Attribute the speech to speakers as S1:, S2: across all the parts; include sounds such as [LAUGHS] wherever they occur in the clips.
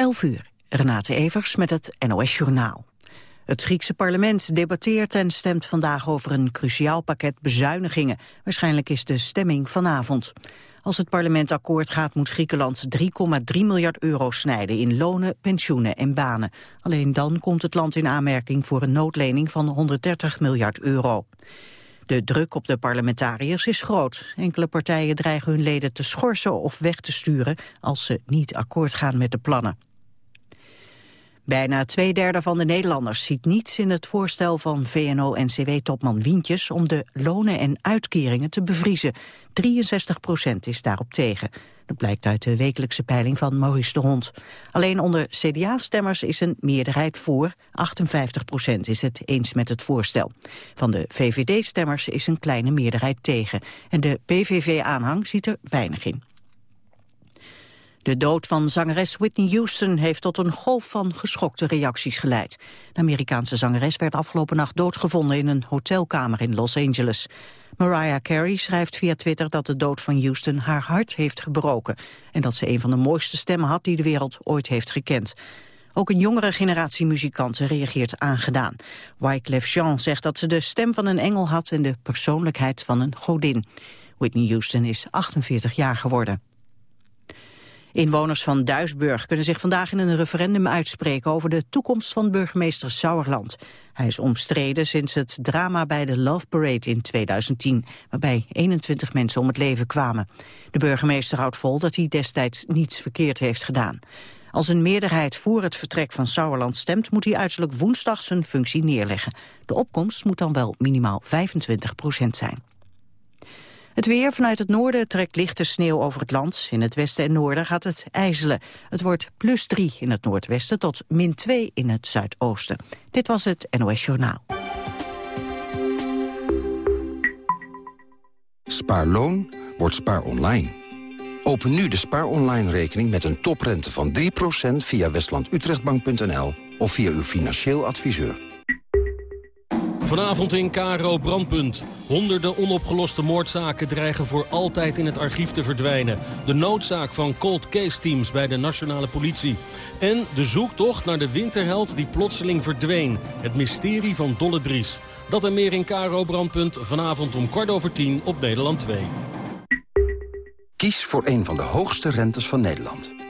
S1: 11 uur. Renate Evers met het NOS Journaal. Het Griekse parlement debatteert en stemt vandaag over een cruciaal pakket bezuinigingen. Waarschijnlijk is de stemming vanavond. Als het parlement akkoord gaat moet Griekenland 3,3 miljard euro snijden in lonen, pensioenen en banen. Alleen dan komt het land in aanmerking voor een noodlening van 130 miljard euro. De druk op de parlementariërs is groot. Enkele partijen dreigen hun leden te schorsen of weg te sturen als ze niet akkoord gaan met de plannen. Bijna twee derde van de Nederlanders ziet niets in het voorstel van VNO-NCW-topman Wientjes om de lonen en uitkeringen te bevriezen. 63 procent is daarop tegen. Dat blijkt uit de wekelijkse peiling van Maurice de Hond. Alleen onder CDA-stemmers is een meerderheid voor. 58 procent is het eens met het voorstel. Van de VVD-stemmers is een kleine meerderheid tegen. En de PVV-aanhang ziet er weinig in. De dood van zangeres Whitney Houston heeft tot een golf van geschokte reacties geleid. De Amerikaanse zangeres werd afgelopen nacht doodgevonden in een hotelkamer in Los Angeles. Mariah Carey schrijft via Twitter dat de dood van Houston haar hart heeft gebroken... en dat ze een van de mooiste stemmen had die de wereld ooit heeft gekend. Ook een jongere generatie muzikanten reageert aangedaan. Wyclef Jean zegt dat ze de stem van een engel had en de persoonlijkheid van een godin. Whitney Houston is 48 jaar geworden. Inwoners van Duisburg kunnen zich vandaag in een referendum uitspreken over de toekomst van burgemeester Sauerland. Hij is omstreden sinds het drama bij de Love Parade in 2010, waarbij 21 mensen om het leven kwamen. De burgemeester houdt vol dat hij destijds niets verkeerd heeft gedaan. Als een meerderheid voor het vertrek van Sauerland stemt, moet hij uiterlijk woensdag zijn functie neerleggen. De opkomst moet dan wel minimaal 25 procent zijn. Het weer vanuit het noorden trekt lichte sneeuw over het land. In het westen en noorden gaat het ijzelen. Het wordt plus 3 in het noordwesten tot min 2 in het zuidoosten. Dit was het NOS Journaal.
S2: Spaarloon wordt spaar online. Open nu de spaar online rekening met een toprente van 3% via westlandutrechtbank.nl of via uw financieel adviseur.
S3: Vanavond in Karo Brandpunt. Honderden onopgeloste moordzaken dreigen voor altijd in het archief te verdwijnen. De noodzaak van cold case teams bij de nationale politie. En de zoektocht naar de winterheld die plotseling verdween. Het mysterie van Dolle Dries. Dat en meer in Karo Brandpunt vanavond om kwart over tien op Nederland 2.
S2: Kies voor een van de hoogste rentes van Nederland.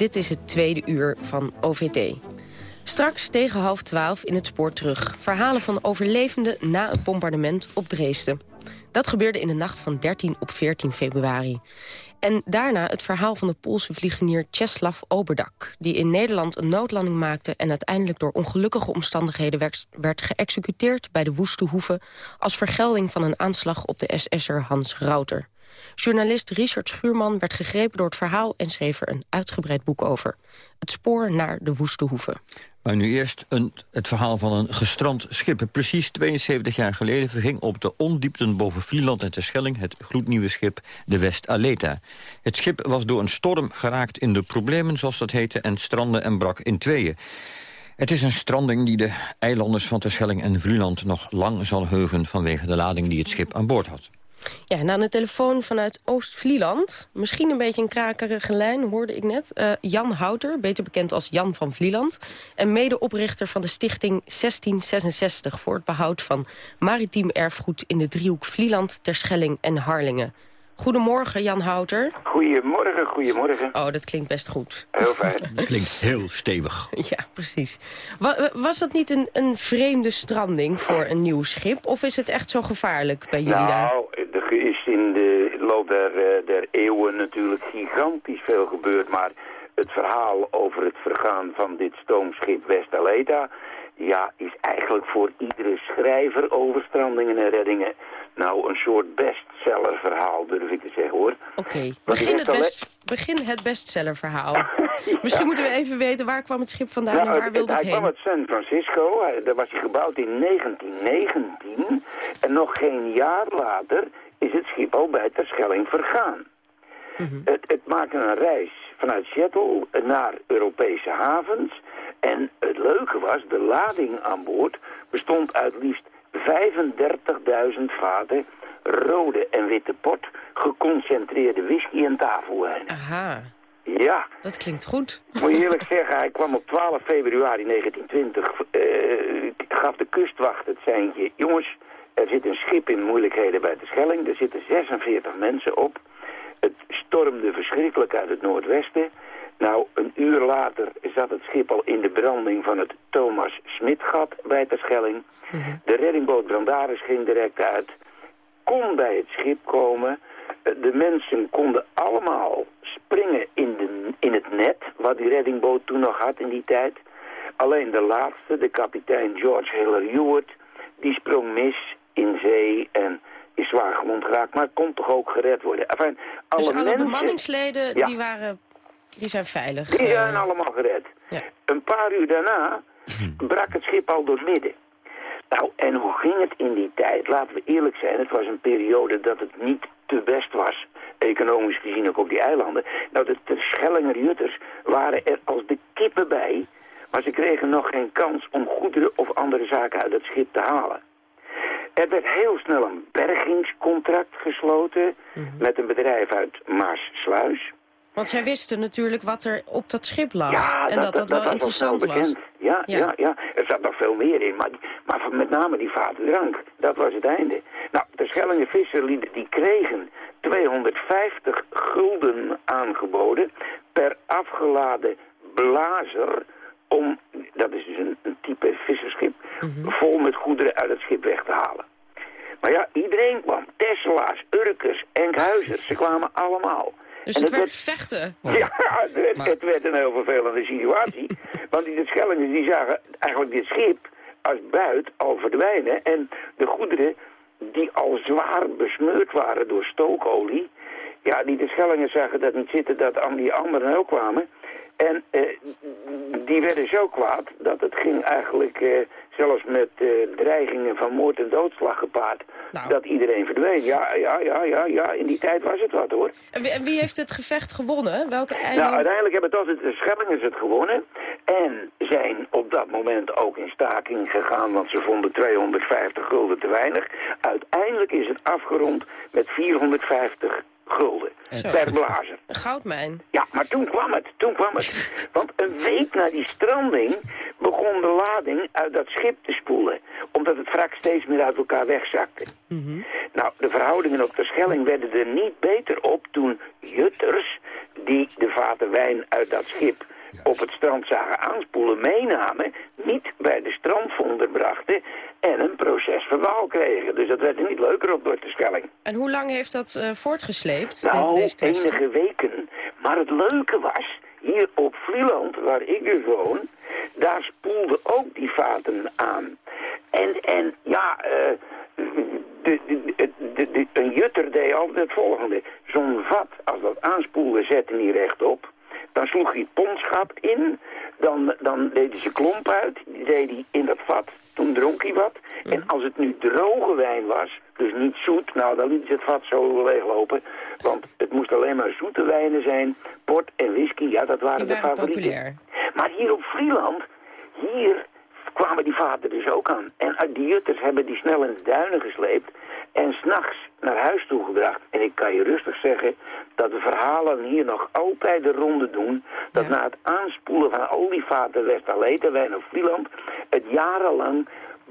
S4: dit is het tweede uur van OVT. Straks tegen half twaalf in het spoor terug. Verhalen van overlevenden na het bombardement op Dresden. Dat gebeurde in de nacht van 13 op 14 februari. En daarna het verhaal van de Poolse vliegenier Czeslaw Oberdak... die in Nederland een noodlanding maakte... en uiteindelijk door ongelukkige omstandigheden werd geëxecuteerd... bij de Woeste Hoeve als vergelding van een aanslag op de SS'er Hans Rauter. Journalist Richard Schuurman werd gegrepen door het verhaal... en schreef er een uitgebreid boek over. Het spoor naar de Woeste Hoeve.
S5: Maar nu eerst een, het verhaal van een gestrand schip. Precies 72 jaar geleden verging op de ondiepten boven Vlieland en Terschelling... het gloednieuwe schip de West Aleta. Het schip was door een storm geraakt in de problemen, zoals dat heette... en strandde en brak in tweeën. Het is een stranding die de eilanders van Terschelling en Vlieland... nog lang zal heugen vanwege de lading die het schip aan boord had.
S4: Ja, en de telefoon vanuit Oost-Vlieland. Misschien een beetje een krakerige lijn, hoorde ik net. Uh, Jan Houter, beter bekend als Jan van Vlieland. En medeoprichter van de stichting 1666... voor het behoud van maritiem erfgoed in de driehoek Vlieland, Terschelling en Harlingen. Goedemorgen, Jan Houter.
S6: Goedemorgen, goedemorgen.
S4: Oh, dat klinkt best goed.
S6: Heel fijn. [LAUGHS]
S5: dat klinkt heel stevig.
S4: Ja, precies. Was dat niet een, een vreemde stranding voor een nieuw schip? Of is het echt zo gevaarlijk bij jullie
S6: nou,
S4: daar?
S6: Nou, er is in de loop der, eh, der eeuwen natuurlijk gigantisch veel gebeurd. Maar het verhaal over het vergaan van dit stoomschip West Aleta... ja, is eigenlijk voor iedere schrijver over strandingen en reddingen nou, een soort bestsellerverhaal, durf ik te zeggen, hoor.
S4: Oké, begin, het best, begin het bestsellerverhaal. [LAUGHS] Misschien moeten we even weten waar kwam het schip vandaan en waar wilde het,
S6: heen? Hij kwam uit San Francisco. Daar was hij gebouwd in 1919. En nog geen jaar later is het schip al bij Terschelling vergaan. Mhm. het, het maakte een reis vanuit Seattle naar Europese havens. En het leuke was, de lading aan boord bestond uit liefst 35.000 vaten rode en witte port, geconcentreerde whisky en tafelwijn.
S4: Aha.
S6: Ja.
S4: Dat klinkt goed.
S6: Moet je eerlijk [LAUGHS] zeggen, hij kwam op 12 februari 1920, uh, gaf de kustwacht het seintje. Jongens, er zit een schip in moeilijkheden bij de Schelling, er zitten 46 mensen op. Het stormde verschrikkelijk uit het noordwesten. Nou, een uur later zat het schip al in de branding van het Thomas Smitgat bij Terschelling. Mhm. De reddingboot Brandaris ging direct uit, kon bij het schip komen. De mensen konden allemaal springen in, de, in het net, wat die reddingboot toen nog had in die tijd. Alleen de laatste, de kapitein George Hiller Hewitt, die sprong mis in zee en is zwaar gewond geraakt, maar kon toch ook gered worden. Enfin,
S4: alle dus alle bemanningsleden die, waren, die zijn veilig?
S6: Die zijn eh, allemaal gered. Ja. Een paar uur daarna brak het schip al door midden. Nou, en hoe ging het in die tijd? Laten we eerlijk zijn, het was een periode dat het niet te best was, economisch gezien ook op die eilanden. Nou, de Terschellinger Jutters waren er als de kippen bij, maar ze kregen nog geen kans om goederen of andere zaken uit het schip te halen. Er werd heel snel een bergingscontract gesloten mhm. met een bedrijf uit Maassluis.
S4: Want zij wisten natuurlijk wat er op dat schip lag. Ja, en dat dat, wel interessant was.
S6: Ja, ja, ja. Ja, Er zat nog veel meer in. Maar, maar met name die drank. Dat was het einde. Nou, de Schellingen visserlieden die kregen 250 gulden aangeboden per afgeladen blazer om, dat is dus een, een type visserschip, mhm. vol met goederen uit het schip weg te halen. Maar ja, iedereen kwam. Tesselaars, Urkers, Enkhuizers, ze kwamen allemaal.
S4: Dus het, werd, vechten?
S6: Ja, het, werd een heel vervelende situatie. [LAUGHS] want die Schellingen die zagen eigenlijk dit schip als buit al verdwijnen. En de goederen die al zwaar besmeurd waren door stookolie... Ja, die de Schellingen zagen dat niet zitten dat die anderen ook kwamen. En uh, die werden zo kwaad dat het ging eigenlijk uh, zelfs met uh, dreigingen van moord en doodslag gepaard. Nou. Dat iedereen verdween. Ja, ja, ja, ja, ja, in die tijd was het wat hoor.
S4: En wie, en wie heeft het gevecht gewonnen? Welke eiland?
S6: Nou, uiteindelijk hebben toch de Schellingers het gewonnen. En zijn op dat moment ook in staking gegaan, want ze vonden 250 gulden te weinig. Uiteindelijk is het afgerond met 450 gulden per blazer.
S4: Een goudmijn.
S6: Ja, maar toen kwam het, toen kwam het. [LAUGHS] Want een week na die stranding begon de lading uit dat schip te spoelen. Omdat het wrak steeds meer uit elkaar wegzakte. Mm Nou, de verhoudingen op de Schelling werden er niet beter op toen jutters die de vaten wijn uit dat schip op het strand zagen aanspoelen, meenamen, niet bij de strandvonder brachten en een proces verbaal kregen. Dus dat werd er niet leuker op door de Schelling.
S4: En hoe lang heeft dat uh, voortgesleept?
S6: Nou, deze, enige weken. Maar het leuke was, hier op Vlieland, waar ik dus woon, daar spoelden ook die vaten aan. En, en ja, uh, de, de, de, een jutter deed altijd het volgende. Zo'n vat, als dat aanspoelde, zette hij rechtop. Dan sloeg hij het ponsgat in. Dan, dan deed hij zijn klomp uit. Die deed hij in dat vat. Toen dronk hij wat. En mhm. als het nu droge wijn was, dus niet zoet, nou dan liet hij het vat zo leeglopen. Want het moest alleen maar zoete wijnen zijn. Port en whisky, ja dat waren, de favorieten. Populair. Maar hier op Vlieland, hier kwamen die vaten dus ook aan. En jutters hebben die snel in de duinen gesleept en s'nachts naar huis toe gebracht. En ik kan je rustig zeggen dat de verhalen hier nog altijd de ronde doen... dat na het aanspoelen van olievaten West-Aleta, of Vlieland... het jarenlang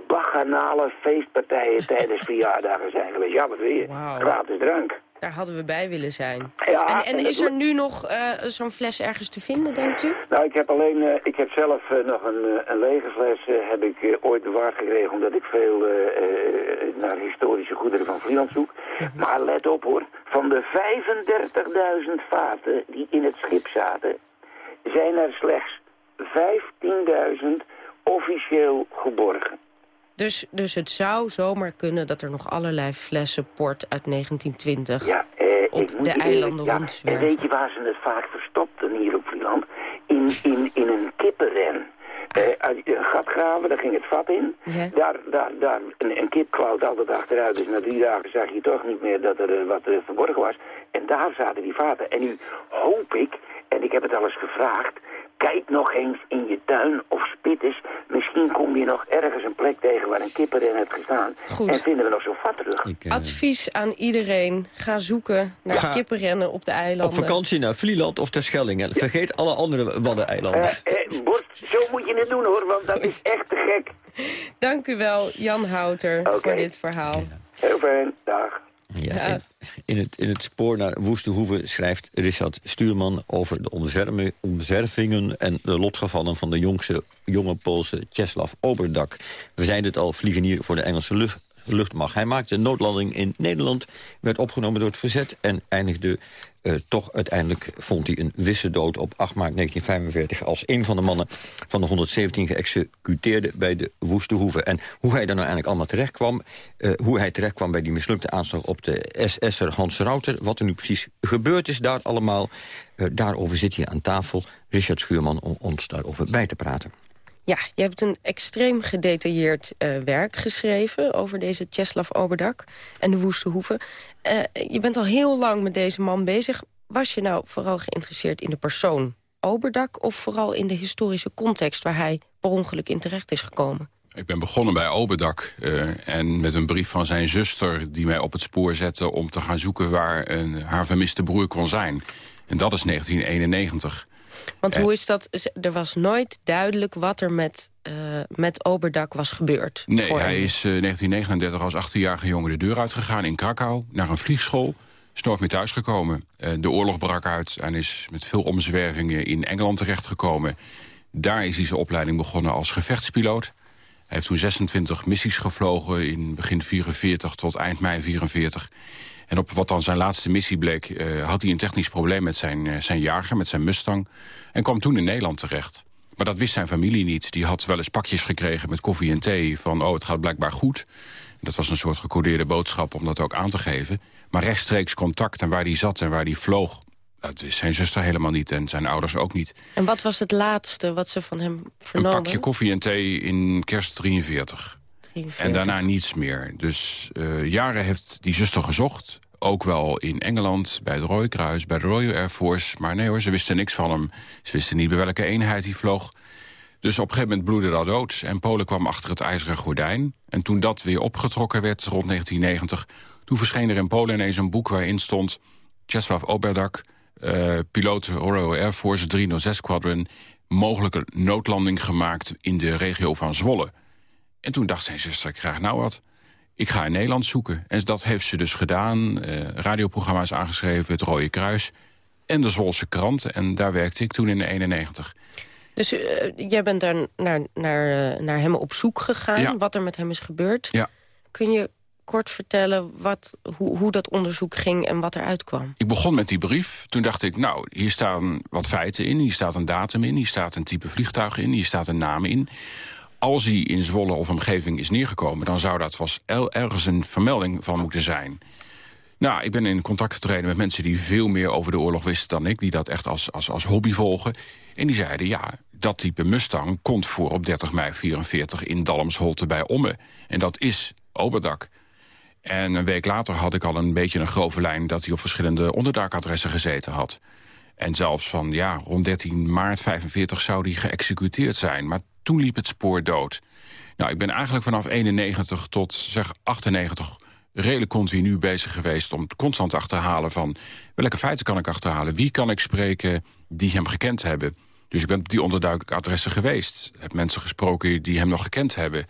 S6: bacchanale feestpartijen [LAUGHS] tijdens verjaardagen zijn geweest. Ja, wat wil je? Gratis drank.
S4: Daar hadden we bij willen zijn. Ja, en, en, is er nu nog uh, zo'n fles ergens te vinden, denkt u?
S6: Nou, ik heb alleen, uh, ik heb zelf uh, nog een, een lege fles, heb ik ooit bewaard gekregen, omdat ik veel naar historische goederen van Vlieland zoek. Mhm. Maar let op hoor, van de 35.000 vaten die in het schip zaten, zijn er slechts 15.000 officieel geborgen.
S4: Dus, dus het zou zomaar kunnen dat er nog allerlei flessen port uit 1920 ja, eh, op de eilanden ja,
S6: En weet je waar ze het vaak verstopten hier op Vlieland? in, in, in een kippenren. Uh, een gat graven, daar ging het vat in. Daar, daar, daar, een, een kip kwalt altijd achteruit, dus na drie dagen zag je toch niet meer dat er wat verborgen was. En daar zaten die vaten. En nu hoop ik, en ik heb het al eens gevraagd, Kijk nog eens in je tuin of spitters. Misschien kom je nog ergens een plek tegen waar een kippenren heeft gestaan. Goed. En vinden we nog zo'n vat terug.
S4: Eh, Advies aan iedereen. Ga zoeken naar Ga kippenrennen op de eilanden.
S5: Op vakantie naar Vlieland of Terschelling. Vergeet alle andere Waddeneilanden.
S6: Uh, eh, Bort, zo moet je het doen hoor, want dat is echt te gek.
S4: Dank u wel, Jan Houter, voor dit verhaal.
S6: Heel fijn, dag.
S5: Ja, in, het, in het spoor naar Woeste Hoeve schrijft Richard Stuurman... over de omzwervingen en de lotgevallen van de jongste, jonge Poolse Czeslaw Oberdak. We zeiden het al, vliegenier voor de Engelse lucht, luchtmacht. Hij maakte een noodlanding in Nederland, werd opgenomen door het verzet... en eindigde uh, toch uiteindelijk vond hij een wisse dood op 8 maart 1945... als een van de mannen van de 117 geëxecuteerden bij de Woeste Hoeve. En hoe hij daar nou eigenlijk allemaal terecht kwam... Uh, hoe hij terecht kwam bij die mislukte aanslag op de SS'er Hans Rauter... wat er nu precies gebeurd is daar allemaal... Uh, daarover zit hij aan tafel, Richard Schuurman, om ons daarover bij te praten.
S4: Ja, je hebt een extreem gedetailleerd werk geschreven... over deze Czeslaw Oberdak en de Woeste Hoeve. Uh, je bent al heel lang met deze man bezig. Was je nou vooral geïnteresseerd in de persoon Oberdak... of vooral in de historische context waar hij per ongeluk in terecht is gekomen?
S7: Ik ben begonnen bij Oberdak uh, en met een brief van zijn zuster... die mij op het spoor zette om te gaan zoeken waar een, haar vermiste broer kon zijn. En dat is 1991.
S4: Want hoe is dat? Er was nooit duidelijk wat er met, uh, met Oberdak was gebeurd.
S7: Nee, hij is uh, 1939 als 18-jarige jongen de deur uitgegaan in Krakau... naar een vliegschool, is nooit meer thuisgekomen. Uh, de oorlog brak uit en is met veel omzwervingen in Engeland terechtgekomen. Daar is hij zijn opleiding begonnen als gevechtspiloot. Hij heeft toen 26 missies gevlogen in begin 44 tot eind mei 44... En op wat dan zijn laatste missie bleek... Uh, had hij een technisch probleem met zijn, uh, zijn jager, met zijn Mustang... en kwam toen in Nederland terecht. Maar dat wist zijn familie niet. Die had wel eens pakjes gekregen met koffie en thee... van oh, het gaat blijkbaar goed. Dat was een soort gecodeerde boodschap om dat ook aan te geven. Maar rechtstreeks contact en waar hij zat en waar hij vloog... dat wist zijn zuster helemaal niet en zijn ouders ook niet.
S4: En wat was het laatste wat ze van hem vernomen?
S7: Een pakje koffie en thee in kerst 43. En daarna niets meer. Dus uh, jaren heeft die zuster gezocht. Ook wel in Engeland, bij het Rode Kruis, bij de Royal Air Force. Maar nee hoor, ze wisten niks van hem. Ze wisten niet bij welke eenheid hij vloog. Dus op een gegeven moment bloedde dat dood. En Polen kwam achter het ijzeren gordijn. En toen dat weer opgetrokken werd, rond 1990... toen verscheen er in Polen ineens een boek waarin stond... Czesław Oberdak, uh, piloot Royal Air Force 306 Squadron... mogelijke noodlanding gemaakt in de regio van Zwolle. En toen dacht zijn zuster, ik krijg nou wat. Ik ga in Nederland zoeken. En dat heeft ze dus gedaan. Uh, radioprogramma's aangeschreven, het Rode Kruis en de Zwolse krant. En daar werkte ik toen in de 91.
S4: Dus uh, jij bent daar naar, naar, uh, naar hem op zoek gegaan, ja. wat er met hem is gebeurd.
S7: Ja.
S4: Kun je kort vertellen wat, hoe, hoe dat onderzoek ging en wat eruit kwam?
S7: Ik begon met die brief. Toen dacht ik, nou, hier staan wat feiten in. Hier staat een datum in, hier staat een type vliegtuig in, hier staat een naam in als hij in Zwolle of omgeving is neergekomen... dan zou dat vast ergens een vermelding van moeten zijn. Nou, ik ben in contact getreden met mensen die veel meer over de oorlog wisten dan ik... die dat echt als, als, als hobby volgen. En die zeiden, ja, dat type Mustang komt voor op 30 mei 44 in Dalmsholte bij Omme. En dat is Oberdak. En een week later had ik al een beetje een grove lijn... dat hij op verschillende onderduikadressen gezeten had. En zelfs van, ja, rond 13 maart 45 zou hij geëxecuteerd zijn. Maar toen liep het spoor dood. Nou, ik ben eigenlijk vanaf 91 tot zeg 98 redelijk continu bezig geweest... om constant te achterhalen van welke feiten kan ik achterhalen... wie kan ik spreken die hem gekend hebben... Dus ik ben op die onderduikadressen geweest. Heb mensen gesproken die hem nog gekend hebben.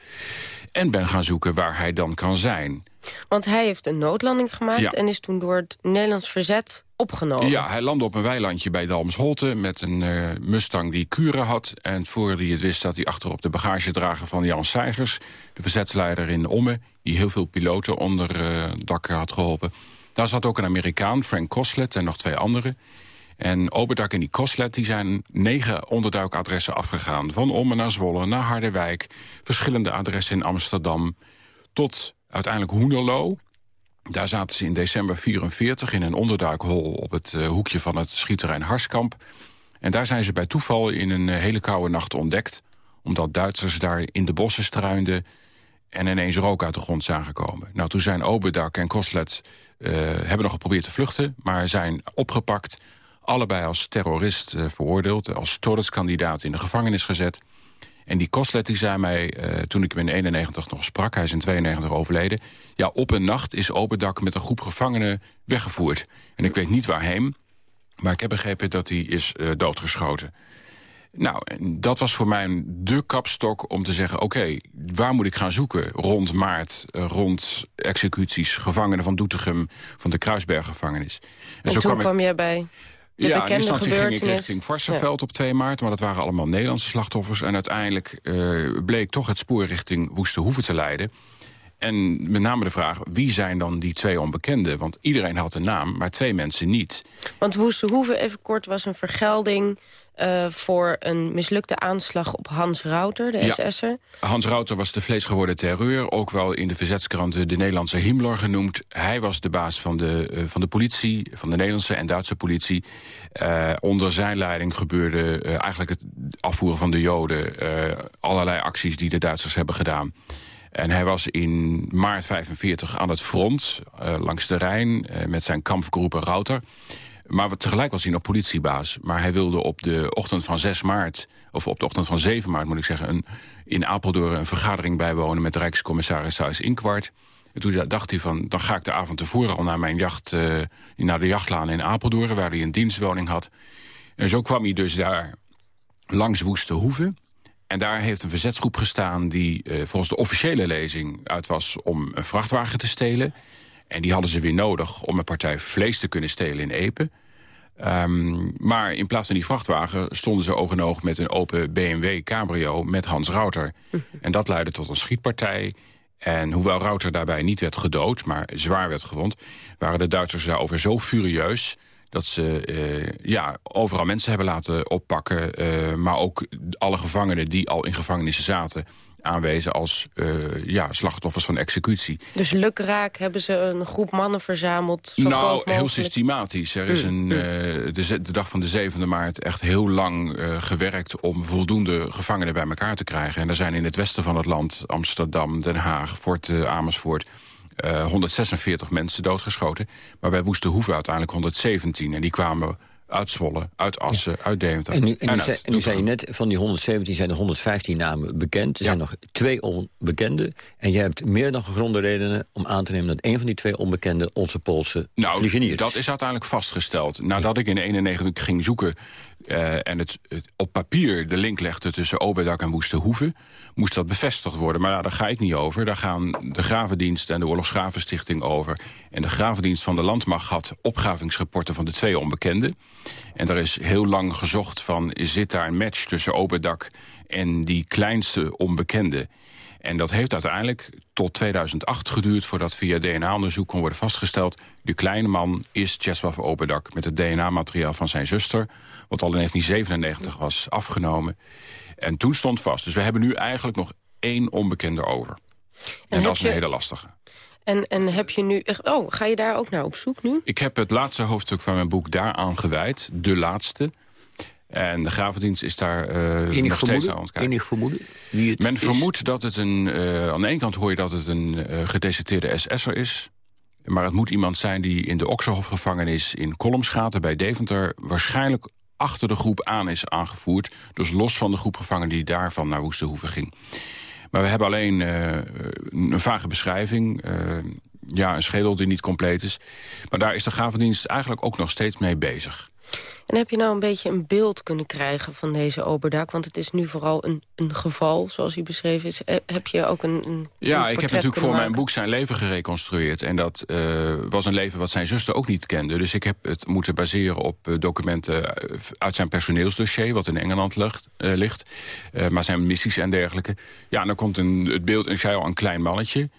S7: En ben gaan zoeken waar hij dan kan zijn.
S4: Want hij heeft een noodlanding gemaakt... en is toen door het Nederlands verzet opgenomen.
S7: Ja, hij landde op een weilandje bij Dalmsholte... met een uh, Mustang die kuren had. En voor hij het wist dat hij achter op de bagagedrager van Jan Seigers... de verzetsleider in Omme, die heel veel piloten onder uh, dak had geholpen. Daar zat ook een Amerikaan, Frank Koslet, en nog twee anderen... En Oberdak en die Koslet die zijn negen onderduikadressen afgegaan. Van Ommen naar Zwolle, naar Harderwijk. Verschillende adressen in Amsterdam. Tot uiteindelijk Hoenderloo. Daar zaten ze in december 44 in een onderduikhol... op het uh, hoekje van het schieterrein Harskamp. En daar zijn ze bij toeval in een hele koude nacht ontdekt. Omdat Duitsers daar in de bossen struinden en ineens rook uit de grond zagen komen. Nou, toen zijn Oberdak en Koslet uh, hebben nog geprobeerd te vluchten... maar zijn opgepakt, allebei als terrorist veroordeeld... als todeskandidaat in de gevangenis gezet. En die Koslet die zei mij, uh, toen ik hem in 91 nog sprak... hij is in 92 overleden... ja, op een nacht is Oberdak met een groep gevangenen weggevoerd. En ik weet niet waarheen, maar ik heb begrepen dat hij is doodgeschoten. Nou, dat was voor mij de kapstok om te zeggen... oké, waar moet ik gaan zoeken rond maart, eh, rond executies... gevangenen van Doetinchem, van de Kruisberggevangenis.
S4: En, en zo toen kwam, je bij de ja,
S7: in instantie ging ik richting Varsenveld op 2 maart... maar dat waren allemaal Nederlandse slachtoffers. En uiteindelijk uh, bleek toch het spoor richting Woeste te leiden... En met name de vraag, wie zijn dan die twee onbekenden? Want iedereen had een naam, maar twee mensen niet.
S4: Want Woeste even kort, was een vergelding uh, voor een mislukte aanslag op Hans Rauter, de ja. SS'er.
S7: Hans Rauter was de vleesgeworden terreur, ook wel in de verzetskranten de Nederlandse Himmler genoemd. Hij was de baas van de, uh, van de politie, van de Nederlandse en Duitse politie. Uh, onder zijn leiding gebeurde eigenlijk het afvoeren van de Joden, allerlei acties die de Duitsers hebben gedaan. En hij was in maart 45 aan het front, langs de Rijn, met zijn kampfgroepen Rauter. Maar tegelijk was hij nog politiebaas. Maar hij wilde op de ochtend van 6 maart, of op de ochtend van 7 maart moet ik zeggen... Een, in Apeldoorn een vergadering bijwonen met de Rijkscommissaris Thuis Inkwart. En toen dacht hij van, dan ga ik de avond tevoren al naar mijn jacht... Uh, naar de jachtlaan in Apeldoorn, waar hij een dienstwoning had. En zo kwam hij dus daar langs Woeste Hoeven. En daar heeft een verzetsgroep gestaan die uh, volgens de officiële lezing uit was... om een vrachtwagen te stelen... En die hadden ze weer nodig om een partij vlees te kunnen stelen in Epe. Um, maar in plaats van die vrachtwagen stonden ze oog in oog met een open BMW cabrio met Hans Rauter. En dat leidde tot een schietpartij. En hoewel Rauter daarbij niet werd gedood, maar zwaar werd gewond... waren de Duitsers daarover zo furieus dat ze uh, ja, overal mensen hebben laten oppakken... Uh, maar ook alle gevangenen die al in gevangenissen zaten aanwezen als uh, ja, slachtoffers van executie.
S4: Dus lukraak hebben ze een groep mannen verzameld? Zo
S7: nou, heel systematisch. Er is een, uh, de, de, dag van de 7e maart echt heel lang uh, gewerkt... om voldoende gevangenen bij elkaar te krijgen. En er zijn in het westen van het land, Amsterdam, Den Haag, Fort Amersfoort... 146 mensen doodgeschoten. Maar bij Woeste Hoeve uiteindelijk 117. En die kwamen uit Zwolle, uit Assen, uit Deventer.
S5: En nu, en, nu, zei, nu zei, je net, van die 117 zijn er 115 namen bekend. Er zijn nog twee onbekende. En jij hebt meer dan gegronde redenen om aan te nemen... dat een van die twee onbekende onze Poolse nou, vliegenier
S7: dat is uiteindelijk vastgesteld. Nadat ik in 91 ging zoeken uh, en het, op papier de link legde tussen Oberdak en Woeste moest dat bevestigd worden. Maar nou, daar ga ik niet over. Daar gaan de Gravendienst en de Oorlogsgravenstichting over. En de Gravendienst van de Landmacht had opgravingsrapporten van de twee onbekenden. En daar is heel lang gezocht van, zit daar een match tussen Oberdak en die kleinste onbekende? En dat heeft uiteindelijk tot 2008 geduurd... voordat via DNA-onderzoek kon worden vastgesteld... de kleine man is Czesław Oberdak met het DNA-materiaal van zijn zuster... wat al in 1997 was afgenomen. En toen stond vast. Dus we hebben nu eigenlijk nog één onbekende over. En, en dat is een hele lastige.
S4: En, en heb je nu... Oh, ga je daar ook naar op zoek nu?
S7: Ik heb het laatste hoofdstuk van mijn boek daaraan gewijd. De laatste. En de gravendienst is daar uh, nog steeds aan het kijken.
S5: Enig vermoeden? Wie het
S7: Men vermoedt dat het een... Uh, aan de ene kant hoor je dat het een uh, gedeserteerde SS'er is. Maar het moet iemand zijn die in de Oxerhof-gevangenis in Kolmschaten bij Deventer... waarschijnlijk achter de groep aan is aangevoerd. Dus los van de groep gevangenen die daarvan naar Woestenhoeven ging. Maar we hebben alleen een vage beschrijving ja, een schedel die niet compleet is. Maar daar is de gravendienst eigenlijk ook nog steeds mee bezig.
S4: En heb je nou een beetje een beeld kunnen krijgen van deze Oberdak? Want het is nu vooral een, een geval, zoals u beschreven is. Eh, heb je ook een, een
S7: Ja, ik heb natuurlijk voor mijn boek zijn leven gereconstrueerd. En dat uh, was een leven wat zijn zuster ook niet kende. Dus ik heb het moeten baseren op uh, documenten uit zijn personeelsdossier... wat in Engeland ligt, uh, ligt maar zijn missies en dergelijke. Ja, en dan komt een, het beeld, en ik zei al, een klein mannetje...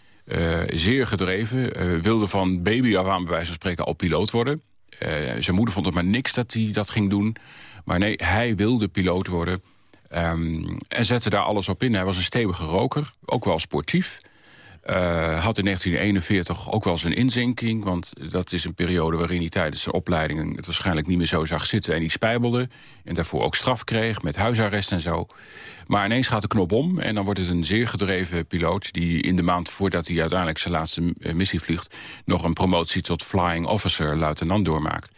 S7: zeer gedreven, wilde van baby af aan bij wijze van spreken al piloot worden... Uh, zijn moeder vond het maar niks dat hij dat ging doen. Maar nee, hij wilde piloot worden. Um, en zette daar alles op in. Hij was een stevige roker, ook wel sportief. Uh, had in 1941 ook wel zijn inzinking. Want dat is een periode waarin hij tijdens zijn opleiding... het waarschijnlijk niet meer zo zag zitten en die spijbelde. En daarvoor ook straf kreeg met huisarrest en zo. Maar ineens gaat de knop om en dan wordt het een zeer gedreven piloot... die in de maand voordat hij uiteindelijk zijn laatste eh, missie vliegt... nog een promotie tot flying officer, luitenant, doormaakt.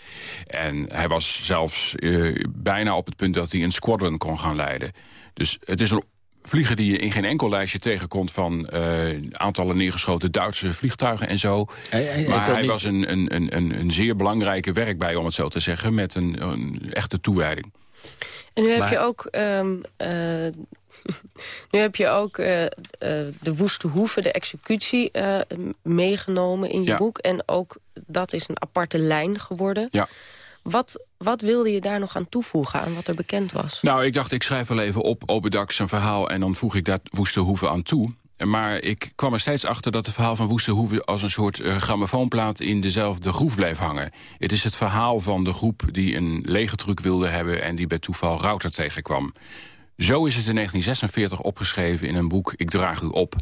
S7: En hij was zelfs uh, bijna op het punt dat hij een squadron kon gaan leiden. Dus het is een vliegen die je in geen enkel lijstje tegenkomt... van uh, aantallen neergeschoten Duitse vliegtuigen en zo. Hij, maar hij was een, een, een, een zeer belangrijke werk bij, om het zo te zeggen... met een, een echte toewijding.
S4: En nu heb je ook, um, uh, [LAUGHS] nu heb je ook uh, uh, de Woeste Hoeve, de executie, meegenomen in je boek. En ook dat is een aparte lijn geworden.
S7: Ja.
S4: Wat, wat wilde je daar nog aan toevoegen, aan wat er bekend was?
S7: Nou, ik dacht, ik schrijf wel even op Obedak zijn verhaal... en dan voeg ik daar Woeste Hoeve aan toe. Maar ik kwam er steeds achter dat het verhaal van Woeste Hoeve... als een soort uh, grammofoonplaat in dezelfde groef bleef hangen. Het is het verhaal van de groep die een legertruc wilde hebben... en die bij toeval Router tegenkwam. Zo is het in 1946 opgeschreven in een boek Ik draag u op.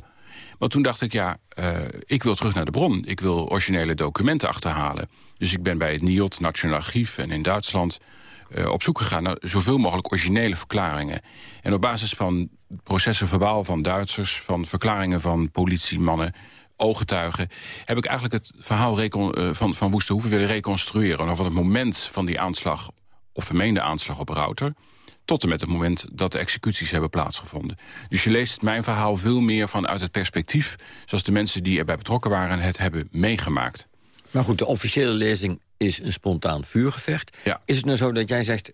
S7: Maar toen dacht ik, ja, uh, ik wil terug naar de bron. Ik wil originele documenten achterhalen. Dus ik ben bij het NIOT, Nationaal Archief en in Duitsland... Uh, op zoek gegaan naar zoveel mogelijk originele verklaringen. En op basis van processen verbaal van Duitsers... van verklaringen van politiemannen, ooggetuigen... heb ik eigenlijk het verhaal uh, van, van Woeste willen reconstrueren. En van het moment van die aanslag, of vermeende aanslag op Router tot en met het moment dat de executies hebben plaatsgevonden. Dus je leest mijn verhaal veel meer vanuit het perspectief... zoals de mensen die erbij betrokken waren het hebben meegemaakt.
S5: Maar goed, de officiële lezing is een spontaan vuurgevecht.
S7: Ja.
S5: Is het nou zo dat jij zegt...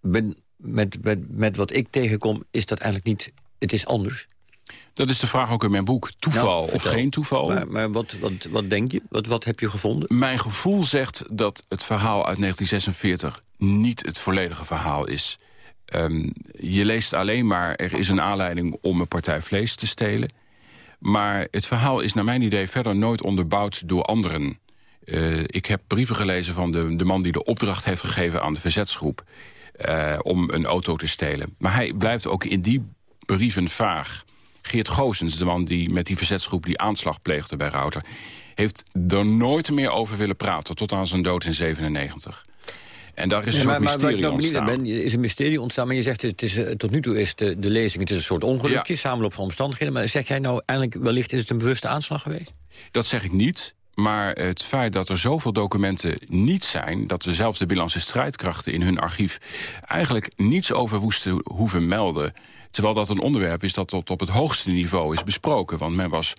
S5: Ben, met, met, met wat ik tegenkom, is dat eigenlijk niet... het is anders?
S7: Dat is de vraag ook in mijn boek. Toeval nou, of geen toeval.
S5: Maar, maar wat, wat, wat denk je? Wat, wat heb je gevonden?
S7: Mijn gevoel zegt dat het verhaal uit 1946 niet het volledige verhaal is. Um, je leest alleen maar, er is een aanleiding om een partij vlees te stelen. Maar het verhaal is naar mijn idee verder nooit onderbouwd door anderen. Uh, ik heb brieven gelezen van de, de man die de opdracht heeft gegeven aan de verzetsgroep... Uh, om een auto te stelen. Maar hij blijft ook in die brieven vaag. Geert Goosens, de man die met die verzetsgroep die aanslag pleegde bij Router... heeft er nooit meer over willen praten, tot aan zijn dood in 97. En daar is een soort mysterie maar ontstaan.
S5: Ben, is een mysterie ontstaan, maar je zegt het is, eh, tot nu toe is de, de lezing het is een soort ongelukje, ja. samenloop van omstandigheden. Maar zeg jij nou eigenlijk wellicht is het een bewuste aanslag geweest?
S7: Dat zeg ik niet. Maar het feit dat er zoveel documenten niet zijn... dat we zelfs de bilanse strijdkrachten in hun archief... eigenlijk niets over woesten hoeven melden... terwijl dat een onderwerp is dat tot op het hoogste niveau is besproken. Want men was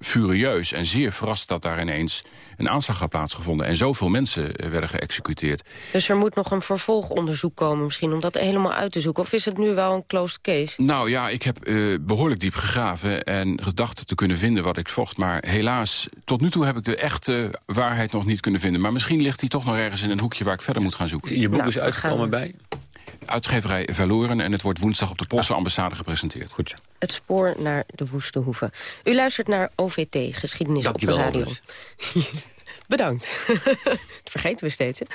S7: furieus en zeer verrast dat daar ineens een aanslag had plaatsgevonden. En zoveel mensen eh, werden geëxecuteerd.
S4: Dus er moet nog een vervolgonderzoek komen misschien om dat helemaal uit te zoeken? Of is het nu wel een closed case?
S7: Nou ja, ik heb uh, behoorlijk diep gegraven en gedacht te kunnen vinden wat ik vocht. Maar helaas, tot nu toe heb ik de echte waarheid nog niet kunnen vinden. Maar misschien ligt die toch nog ergens in een hoekje waar ik verder moet gaan zoeken.
S5: Je boek nou, is uitgekomen bij?
S7: Uitgeverij Verloren en het wordt woensdag op de Poolse ambassade gepresenteerd.
S5: Goed zo.
S4: Het spoor naar de Woeste Hoeve. U luistert naar OVT, geschiedenis op de radio. [LAUGHS] Bedankt. [LAUGHS] dat vergeten we steeds. Uh,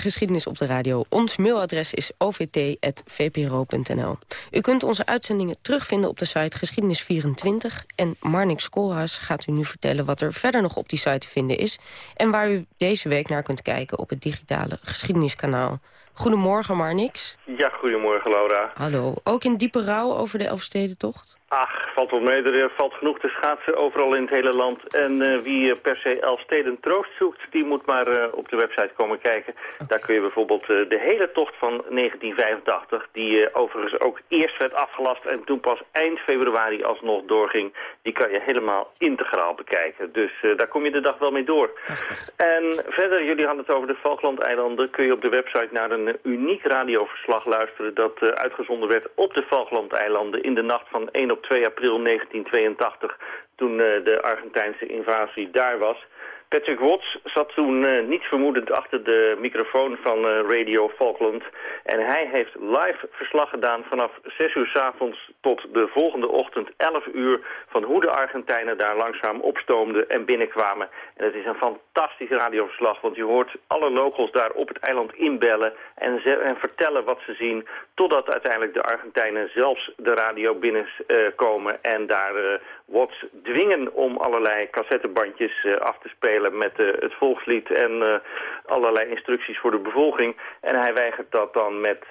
S4: geschiedenis op de radio. Ons mailadres is ovt.vpro.nl. U kunt onze uitzendingen terugvinden op de site Geschiedenis24. En Marnix Koolhuis gaat u nu vertellen wat er verder nog op die site te vinden is... en waar u deze week naar kunt kijken op het digitale geschiedeniskanaal. Goedemorgen, Marnix.
S8: Ja, goedemorgen, Laura.
S4: Hallo. Ook in diepe rouw over de Elfstedentocht?
S8: Ach, valt wel mee. Er valt genoeg te schaatsen overal in het hele land. En uh, wie per se Elfsteden troost zoekt, die moet maar uh, op de website komen kijken. Okay. Daar kun je bijvoorbeeld uh, de hele tocht van 1985, die overigens ook eerst werd afgelast en toen pas eind februari alsnog doorging, die kan je helemaal integraal bekijken. Dus daar kom je de dag wel mee door.
S4: Prachtig.
S8: En verder, jullie hadden het over de Falklandeilanden, kun je op de website naar een uniek radioverslag luisteren dat uitgezonden werd op de Falklandeilanden in de nacht van 1 op 2 april 1982, toen uh, de Argentijnse invasie daar was. Patrick Watts zat toen uh, niet vermoedend achter de microfoon van uh, Radio Falkland. En hij heeft live verslag gedaan vanaf 6 uur s avonds tot de volgende ochtend 11 uur van hoe de Argentijnen daar langzaam opstoomden en binnenkwamen. En het is een fantastisch radioverslag, want je hoort alle locals daar op het eiland inbellen en, en vertellen wat ze zien, totdat uiteindelijk de Argentijnen zelfs de radio binnenkomen en daar uh, Watts dwingen om allerlei cassettebandjes uh, af te spelen met het volkslied en allerlei instructies voor de bevolking. En hij weigert dat dan met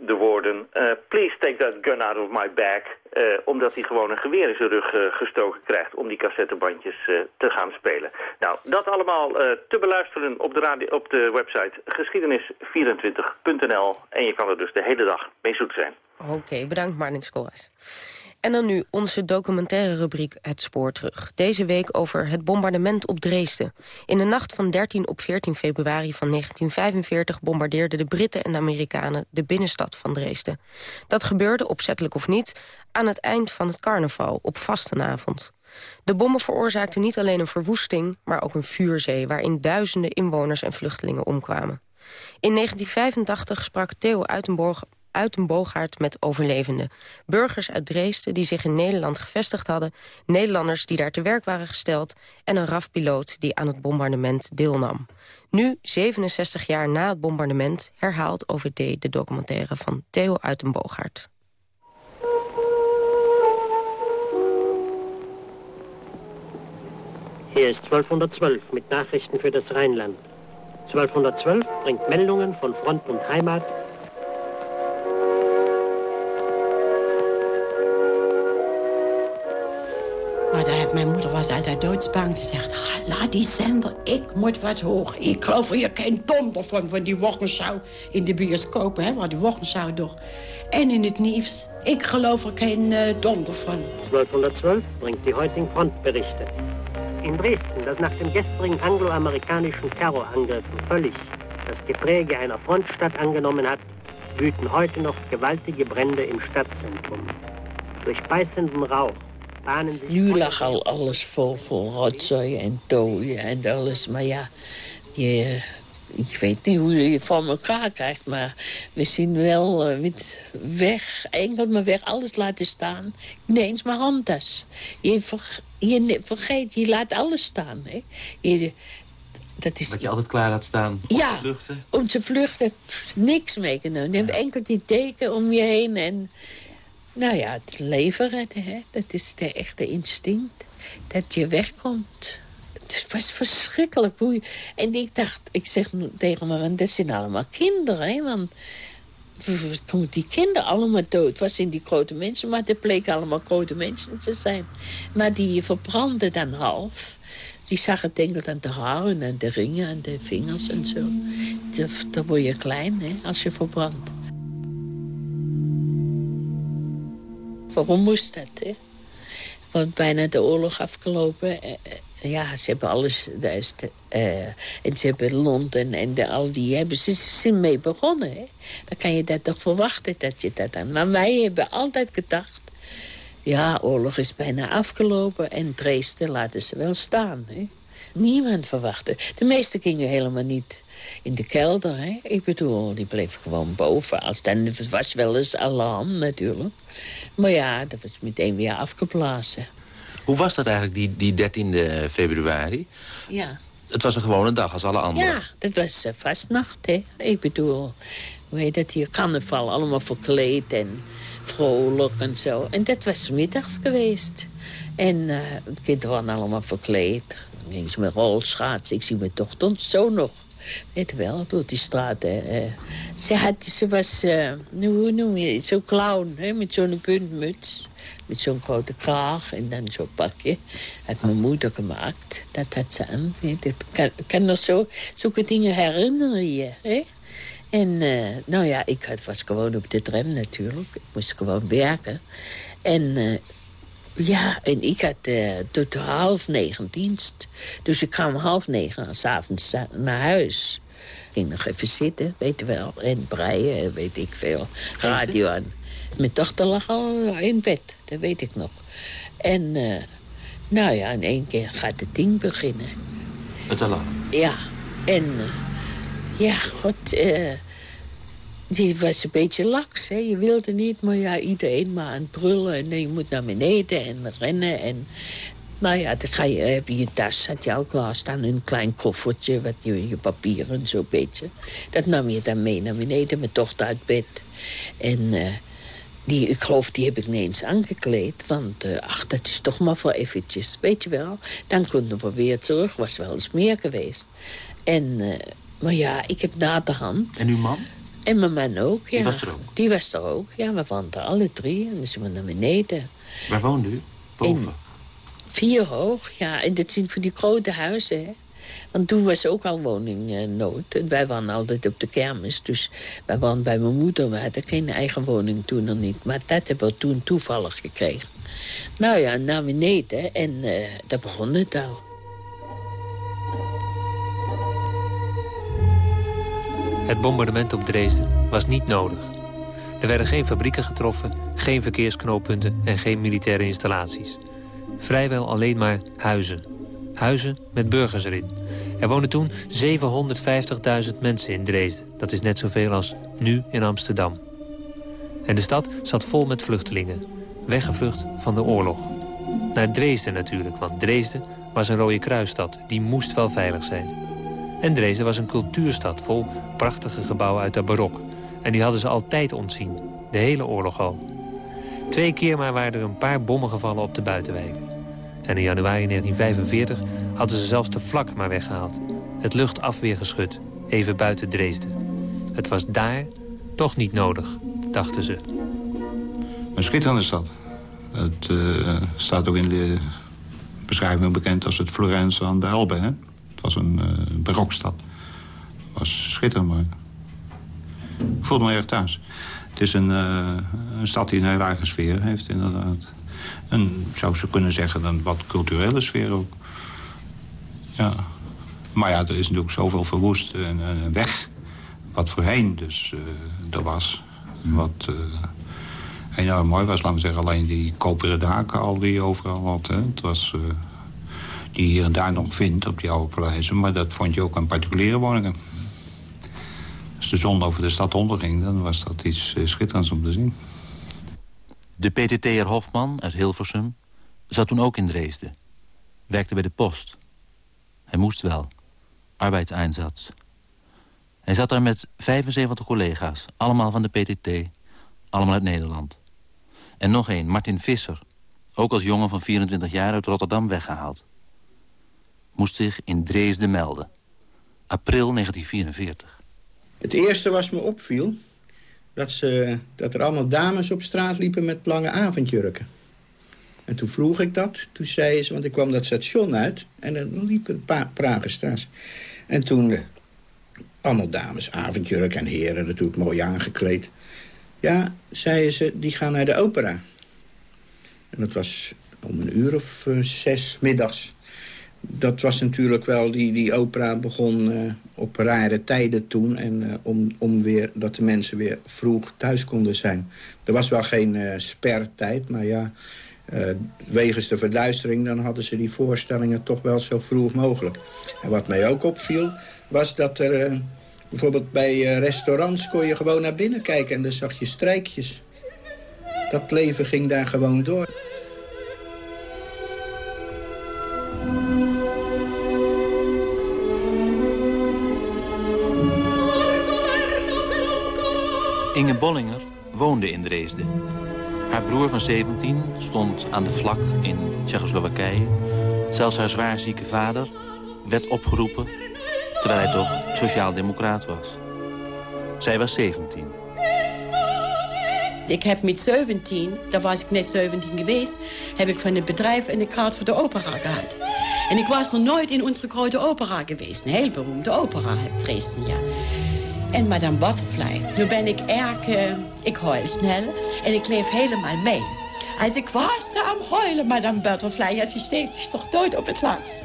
S8: de woorden... Please take that gun out of my bag. Omdat hij gewoon een geweer in zijn rug gestoken krijgt... om die cassettebandjes te gaan spelen. Nou, dat allemaal te beluisteren op de, op de website geschiedenis24.nl. En je kan er dus de hele dag mee zoet zijn.
S4: Oké, bedankt Marnix Skoras. En dan nu onze documentaire rubriek Het Spoor Terug. Deze week over het bombardement op Dresden. In de nacht van 13 op 14 februari van 1945 bombardeerden de Britten en de Amerikanen de binnenstad van Dresden. Dat gebeurde, opzettelijk of niet, aan het eind van het carnaval op vastenavond. De bommen veroorzaakten niet alleen een verwoesting, maar ook een vuurzee... waarin duizenden inwoners en vluchtelingen omkwamen. In 1985 sprak Theo Uitenborg uit een boogaard met overlevenden. Burgers uit Dresden die zich in Nederland gevestigd hadden... Nederlanders die daar te werk waren gesteld... en een RAF-piloot die aan het bombardement deelnam. Nu, 67 jaar na het bombardement, herhaalt OVD de documentaire van Theo uit een boogaard.
S9: Hier ist 1212 mit Nachrichten für das Rheinland. 1212 bringt Meldungen von Front und Heimat
S10: mijn moeder was altijd doodsbang. Ze zegt, ah, laat die zender, ik moet wat hoog. Ik geloof er geen donder van, van die wochenschouw in de bioscoop. Hè, waar die wochenschouw toch. En in het nieuws. Ik geloof er geen uh, donder van.
S9: 1212 bringt die heutigen Frontberichte. In Dresden, das nach den gestrigen angloamerikanischen Terrorangriffen völlig das Gepräge einer Frontstadt angenommen hat, wüten heute noch gewaltige Brände im Stadtzentrum. Durch beißenden Rauch
S11: Nu lag al alles vol, vol rotzooi en dooien en alles. Maar ja, je, ik weet niet hoe je het voor elkaar krijgt. Maar we zien wel uh, weg, enkel maar weg, alles laten staan. Niet eens mijn handtas. Je, ver, je vergeet, je laat alles staan. Hè. Je,
S12: dat, is... je altijd klaar laat staan
S11: om ja, te vluchten? om te vluchten. Niks meegenomen. Je hebt enkel die teken om je heen en nou ja, het leven hè? dat is de echte instinct. Dat je wegkomt. Het was verschrikkelijk. En ik dacht, ik zeg tegen me, want dat zijn allemaal kinderen. Hè? Want komen die kinderen allemaal dood? Was in die grote mensen, maar het bleken allemaal grote mensen te zijn. Maar die verbrandden dan half. Die zag het denk aan de haren en de ringen en de vingers en zo. Dan word je klein hè, als je verbrandt. Waarom moest dat, hè? Want bijna de oorlog afgelopen. Eh, eh, ja, ze hebben alles. Uh, en ze hebben Londen en de, al die hebben ze, zijn mee begonnen. Hè? Dan kan je dat toch verwachten dat je dat dan. Maar wij hebben altijd gedacht. Ja, oorlog is bijna afgelopen en Dresden laten ze wel staan. Hè? Niemand verwachtte. De meesten gingen helemaal niet in de kelder. Hè? Ik bedoel, die bleven gewoon boven. Als dan was wel eens alarm natuurlijk. Maar ja, dat was meteen weer afgeblazen.
S12: Hoe was dat eigenlijk, die, die 13 februari?
S11: Ja.
S12: Het was een gewone dag als alle anderen.
S11: Ja, dat was uh, vastnacht, hè. Ik bedoel, weet dat hier carnaval allemaal verkleed en vrolijk en zo. En dat was middags geweest. En uh, de kinderen waren allemaal verkleed ze met rolschaatsen. Ik zie mijn dochter zo nog. Weet wel, door die straat. Uh, ze, had, ze was, uh, hoe noem je het, zo'n clown, hè, met zo'n puntmuts. Met zo'n grote kraag en dan zo'n pakje. Had mijn moeder gemaakt. Dat had ze aan. Dat kan, nog zo, zulke dingen herinneren je. En uh, nou ja, ik was gewoon op de tram natuurlijk. Ik moest gewoon werken. En ja, en ik had uh, tot half negen dienst. Dus ik kwam half negen s'avonds naar huis. Ik ging nog even zitten, weet je wel. En breien, weet ik veel. Radio aan. Mijn dochter lag al in bed, dat weet ik nog. En uh, nou ja, in één keer gaat het ding beginnen.
S12: Het alarm?
S11: Ja. En uh, ja, god... die was een beetje laks. Hè. Je wilde niet, maar ja, iedereen maar aan het brullen. En je moet naar beneden en rennen. En, nou ja, dan ga je, heb je je tas, had je al klaarstaan. Een klein koffertje, wat je, je papieren, zo'n beetje. Dat nam je dan mee naar beneden, mijn dochter uit bed. En uh, die, ik geloof, die heb ik niet eens aangekleed. Want, uh, ach, dat is toch maar voor eventjes, weet je wel. Dan konden we weer terug, was wel eens meer geweest. En, uh, maar ja, ik heb na de hand...
S12: En uw man?
S11: En mijn man ook, ja.
S12: Die was er ook?
S11: Die was er ook, ja. We woonden alle drie en zijn we naar beneden.
S12: Waar woonde u? Boven?
S11: In vier hoog, ja. En dat zijn voor die grote huizen, hè. Want toen was ook al woningnood. En wij waren altijd op de kermis. Dus wij woonden bij mijn moeder. We hadden geen eigen woning toen nog niet. Maar dat hebben we toen toevallig gekregen. Nou ja, naar beneden. En uh, daar begon het al.
S13: Het bombardement op Dresden was niet nodig. Er werden geen fabrieken getroffen, geen verkeersknooppunten en geen militaire installaties. Vrijwel alleen maar huizen. Huizen met burgers erin. Er woonden toen 750.000 mensen in Dresden. Dat is net zoveel als nu in Amsterdam. En de stad zat vol met vluchtelingen. Weggevlucht van de oorlog. Naar Dresden natuurlijk, want Dresden was een rode kruisstad. Die moest wel veilig zijn. En Dresden was een cultuurstad vol prachtige gebouwen uit de barok. En die hadden ze altijd ontzien, de hele oorlog al. Twee keer maar waren er een paar bommen gevallen op de buitenwijken. En in januari 1945 hadden ze zelfs de vlak maar weggehaald. Het luchtafweergeschut, even buiten Dresden. Het was daar toch niet nodig, dachten ze.
S14: Een schitterende stad. Het uh, staat ook in de beschrijving bekend als het Florence aan de Elbe. Hè? Het was een uh, barokstad. Was schitterend mooi. Ik voelde me erg thuis. Het is een, uh, een stad die een hele eigen sfeer heeft, inderdaad. En zou ze kunnen zeggen, een wat culturele sfeer ook. Ja. Maar ja, er is natuurlijk zoveel verwoest en, en weg. Wat voorheen dus uh, er was. Wat uh, enorm mooi was, laten we zeggen. Alleen die koperen daken al die je overal had. Hè. Het was... Die je hier en daar nog vindt op die oude paleizen. Maar dat vond je ook aan particuliere woningen. De zon over de stad onderging, dan was dat iets schitterends om te zien.
S12: De PTT'er Hofman uit Hilversum zat toen ook in Dresden. Werkte bij de post. Hij moest wel. Arbeidseinsatz. Hij zat daar met 75 collega's, allemaal van de PTT, allemaal uit Nederland. En nog één, Martin Visser, ook als jongen van 24 jaar uit Rotterdam weggehaald. Moest zich in Dresden melden. April 1944.
S15: Het eerste wat me opviel, dat, ze, dat er allemaal dames op straat liepen met lange avondjurken. En toen vroeg ik dat. Toen zei ze, want ik kwam dat station uit. En dan liepen Pragenstraat. En toen allemaal dames, avondjurk en heren natuurlijk mooi aangekleed. Ja, zeiden ze, die gaan naar de opera. En dat was om een uur of uh, zes middags dat was natuurlijk wel, die, die opera begon uh, op rare tijden toen. En uh, om, om weer, dat de mensen weer vroeg thuis konden zijn. Er was wel geen uh, spertijd, maar ja, wegens de verduistering... dan hadden ze die voorstellingen toch wel zo vroeg mogelijk. En wat mij ook opviel, was dat er... bijvoorbeeld bij restaurants kon je gewoon naar binnen kijken... en dan zag je strijkjes. Dat leven ging daar gewoon door.
S12: Inge Bollinger woonde in Dresden. Haar broer van 17 stond aan de vlak in Tsjechoslowakije. Zelfs haar zwaarzieke vader werd opgeroepen... terwijl hij toch sociaal-democraat was. Zij was 17.
S10: Ik heb met 17, daar was ik net 17 geweest... heb ik van het bedrijf een kaart voor de opera gehad. En ik was nog nooit in onze grote opera geweest. Een heel beroemde opera, Dresden, ja en Madame Butterfly. Nu ben ik erg... Uh, ik huil snel en ik leef helemaal mee. Als ik was am huilen, Madame Butterfly. Ja, ze steekt zich toch dood op het laatste.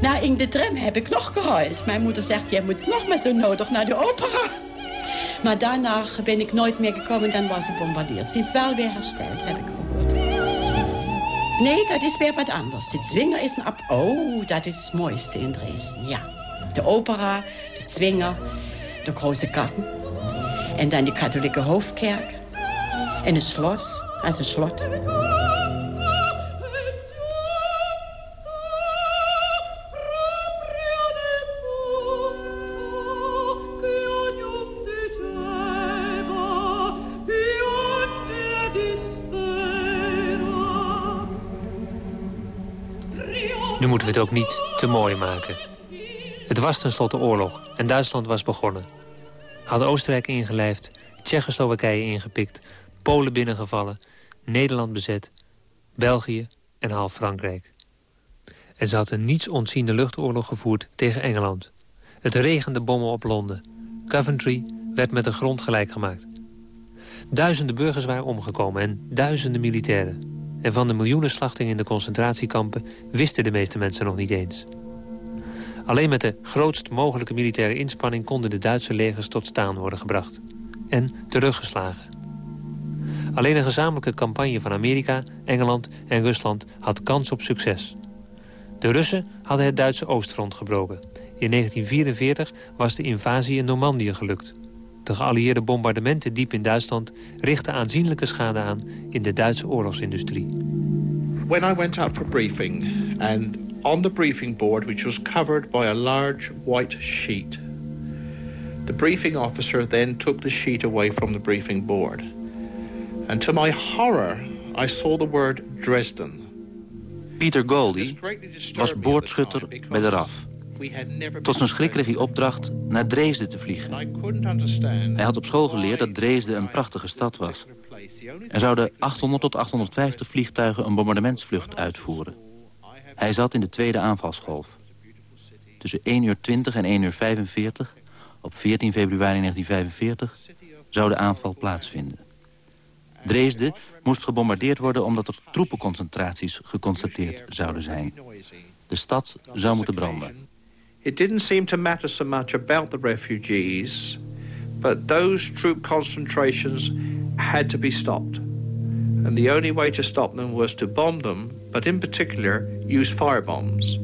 S10: Nou, in de tram heb ik nog gehuild. Mijn moeder zegt, jij moet nog maar zo nodig naar de opera. Maar daarna ben ik nooit meer gekomen, dan was ze bombardeerd. Ze is wel weer hersteld, heb ik gehoord. Nee, dat is weer wat anders. De zwinger is een... Oh, dat is het mooiste in Dresden, ja. De opera, de zwinger, de grote katten. En dan de katholieke hoofdkerk. En een slos, als een slot.
S13: Nu moeten we het ook niet te mooi maken. Het was tenslotte oorlog en Duitsland was begonnen. Had Oostenrijk ingelijfd, Tsjechoslowakije ingepikt... Polen binnengevallen, Nederland bezet, België en half Frankrijk. En ze had een niets ontziende luchtoorlog gevoerd tegen Engeland. Het regende bommen op Londen. Coventry werd met de grond gelijk gemaakt. Duizenden burgers waren omgekomen en duizenden militairen. En van de miljoenen slachtingen in de concentratiekampen... wisten de meeste mensen nog niet eens. Alleen met de grootst mogelijke militaire inspanning... konden de Duitse legers tot staan worden gebracht. En teruggeslagen. Alleen een gezamenlijke campagne van Amerika, Engeland en Rusland... had kans op succes. De Russen hadden het Duitse oostfront gebroken. In 1944 was de invasie in Normandië gelukt. De geallieerde bombardementen diep in Duitsland richtten aanzienlijke schade aan in de Duitse oorlogsindustrie.
S16: When I went up for briefing and on the briefing board which was covered by a large white sheet the briefing officer then took the sheet away from the briefing board. And to my horror I saw the word Dresden.
S12: Pieter Goldie was boordschutter bij de RAF. Tot zijn schrik kreeg hij opdracht naar Dresden te vliegen. Hij had op school geleerd dat Dresden een prachtige stad was. Er zouden 800 tot 850 vliegtuigen een bombardementsvlucht uitvoeren. Hij zat in de tweede aanvalsgolf. Tussen 1 uur 20 en 1 uur 45, op 14 februari 1945, zou de aanval plaatsvinden. Dresden moest gebombardeerd worden omdat er troepenconcentraties geconstateerd zouden zijn. De stad zou moeten branden.
S16: It didn't seem to matter so much about the refugees, but those troop concentrations had to be stopped. And the only way to stop them was to bomb them, but in particular use firebombs.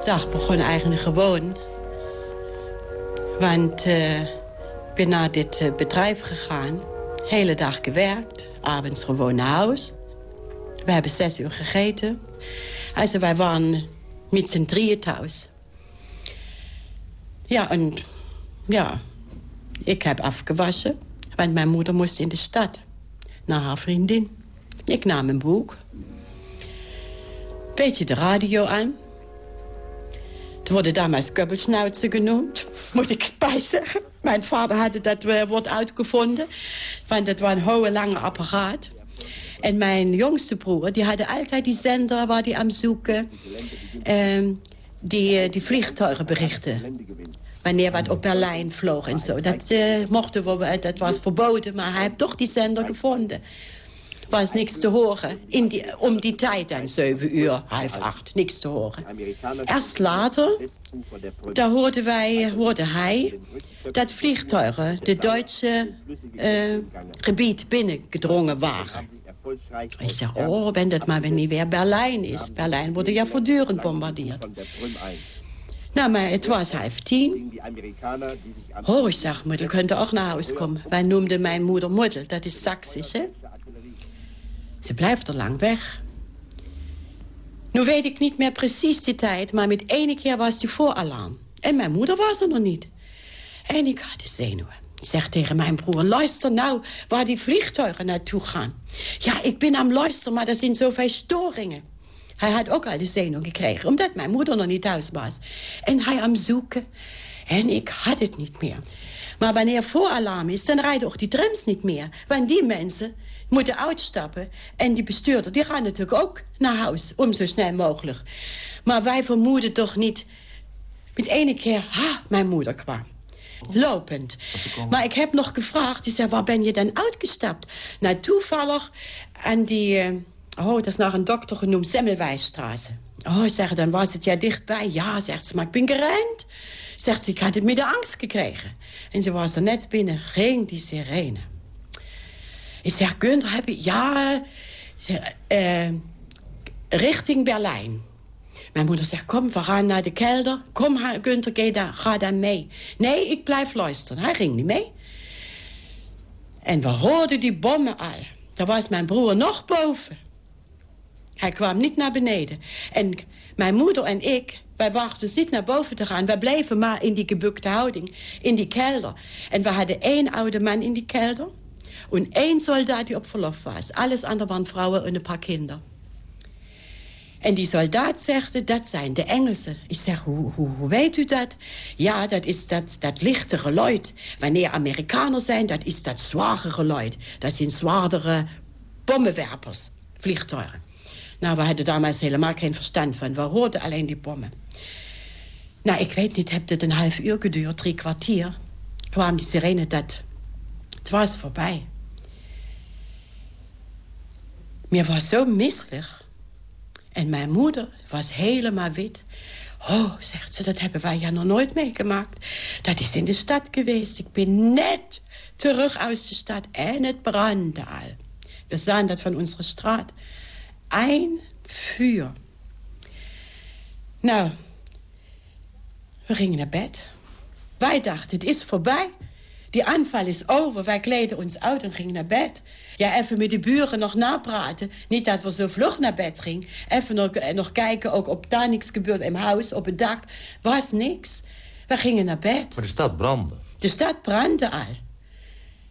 S10: De dag begon eigenlijk gewoon. Want uh, ik ben naar dit uh, bedrijf gegaan. Hele dag gewerkt, avonds gewoon naar huis. We hebben zes uur gegeten. Also wij waren met z'n drieën thuis. Ja, en ja, ik heb afgewassen. Want mijn moeder moest in de stad. Naar haar vriendin. Ik nam een boek. Beetje de radio aan. Het worden damals kubbelsnauzen genoemd, [LAUGHS] moet ik bij zeggen. Mijn vader had dat woord uitgevonden. Want het was een hoge, lange apparaat. En mijn jongste broer, die had altijd die zender waar hij aan zoeken. Uh, die, die vliegtuigenberichten. Wanneer wat op Berlijn vloog en zo. Dat uh, mochten we, dat was verboden, maar hij heeft toch die zender gevonden. Was niks te horen. In die, om die tijd dan, zeven uur, half acht, niks te horen. Eerst later, daar hoorden wij, hoorde hij... dat vliegtuigen de Duitse uh, gebied binnengedrongen waren. Ik zeg, oh, wenn dat maar niet weer Berlijn is. Berlijn wordt ja voortdurend bombardeerd. Nou, maar het was half tien. Oh, ik kunt ook naar huis komen. Wij noemden mijn moeder Moedel, dat is Saxisch, hè? Ze blijft er lang weg. Nu weet ik niet meer precies die tijd... maar met ene keer was die voeralarm. En mijn moeder was er nog niet. En ik had de zenuwen. Ik zeg tegen mijn broer, luister nou waar die vliegtuigen naartoe gaan. Ja, ik ben aan luisteren, maar er zijn zoveel storingen. Hij had ook al de zenuw gekregen, omdat mijn moeder nog niet thuis was. En hij aan zoeken. En ik had het niet meer. Maar wanneer voeralarm is, dan rijden ook die trams niet meer. Want die mensen moeten uitstappen. En die bestuurder, die gaan natuurlijk ook naar huis, om zo snel mogelijk. Maar wij vermoeden toch niet... Met ene keer, ha, mijn moeder kwam. Lopend. Maar ik heb nog gevraagd, die zei, waar ben je dan uitgestapt? Nou, toevallig. En die, uh, oh, dat is naar een dokter genoemd, Semmelweisstraße. Oh, dan was het ja dichtbij. Ja, zegt ze, maar ik ben gerend. Zegt ze, ik had het met de angst gekregen. En ze was er net binnen, ging die sirene. Ik zeg, Gunther, heb je... Ja, uh, richting Berlijn. Mijn moeder zegt, kom, we gaan naar de kelder. Kom, Gunther, ga dan mee. Nee, ik blijf luisteren. Hij ging niet mee. En we hoorden die bommen al. Daar was mijn broer nog boven. Hij kwam niet naar beneden. En mijn moeder en ik, wij wachten niet naar boven te gaan. Wij bleven maar in die gebukte houding, in die kelder. En we hadden één oude man in die kelder... en één soldaat die op verlof was. Alles andere waren vrouwen en een paar kinderen. En die soldaat zegt, dat zijn de Engelsen. Ik zeg, hoe, weet u dat? Ja, dat is dat, dat lichte geluid. Wanneer Amerikaners zijn, dat is dat zware geluid. Dat zijn zwaardere bommenwerpers, vliegtuigen. Nou, we hadden damals helemaal geen verstand van. We hoorden alleen die bommen. Nou, ik weet niet, heb het een half uur geduurd, drie kwartier. Kwam die sirene dat... Het was voorbij. Mir was zo misselijk. En mijn moeder was helemaal wit. Oh, zegt ze, dat hebben wij ja nog nooit meegemaakt. Dat is in de stad geweest. Ik ben net terug uit de stad en het brandde al. We zagen dat van onze straat. Een vuur. Nou, we gingen naar bed. Wij dachten, het is voorbij. Die aanval is over. Wij kleden ons uit en gingen naar bed. Ja, even met de buren nog napraten. Niet dat we zo vlug naar bed gingen. Even nog, eh, nog kijken, ook op daar niks gebeurde in huis, op het dak. Was niks. We gingen naar bed.
S12: Maar de stad brandde.
S10: De stad brandde al.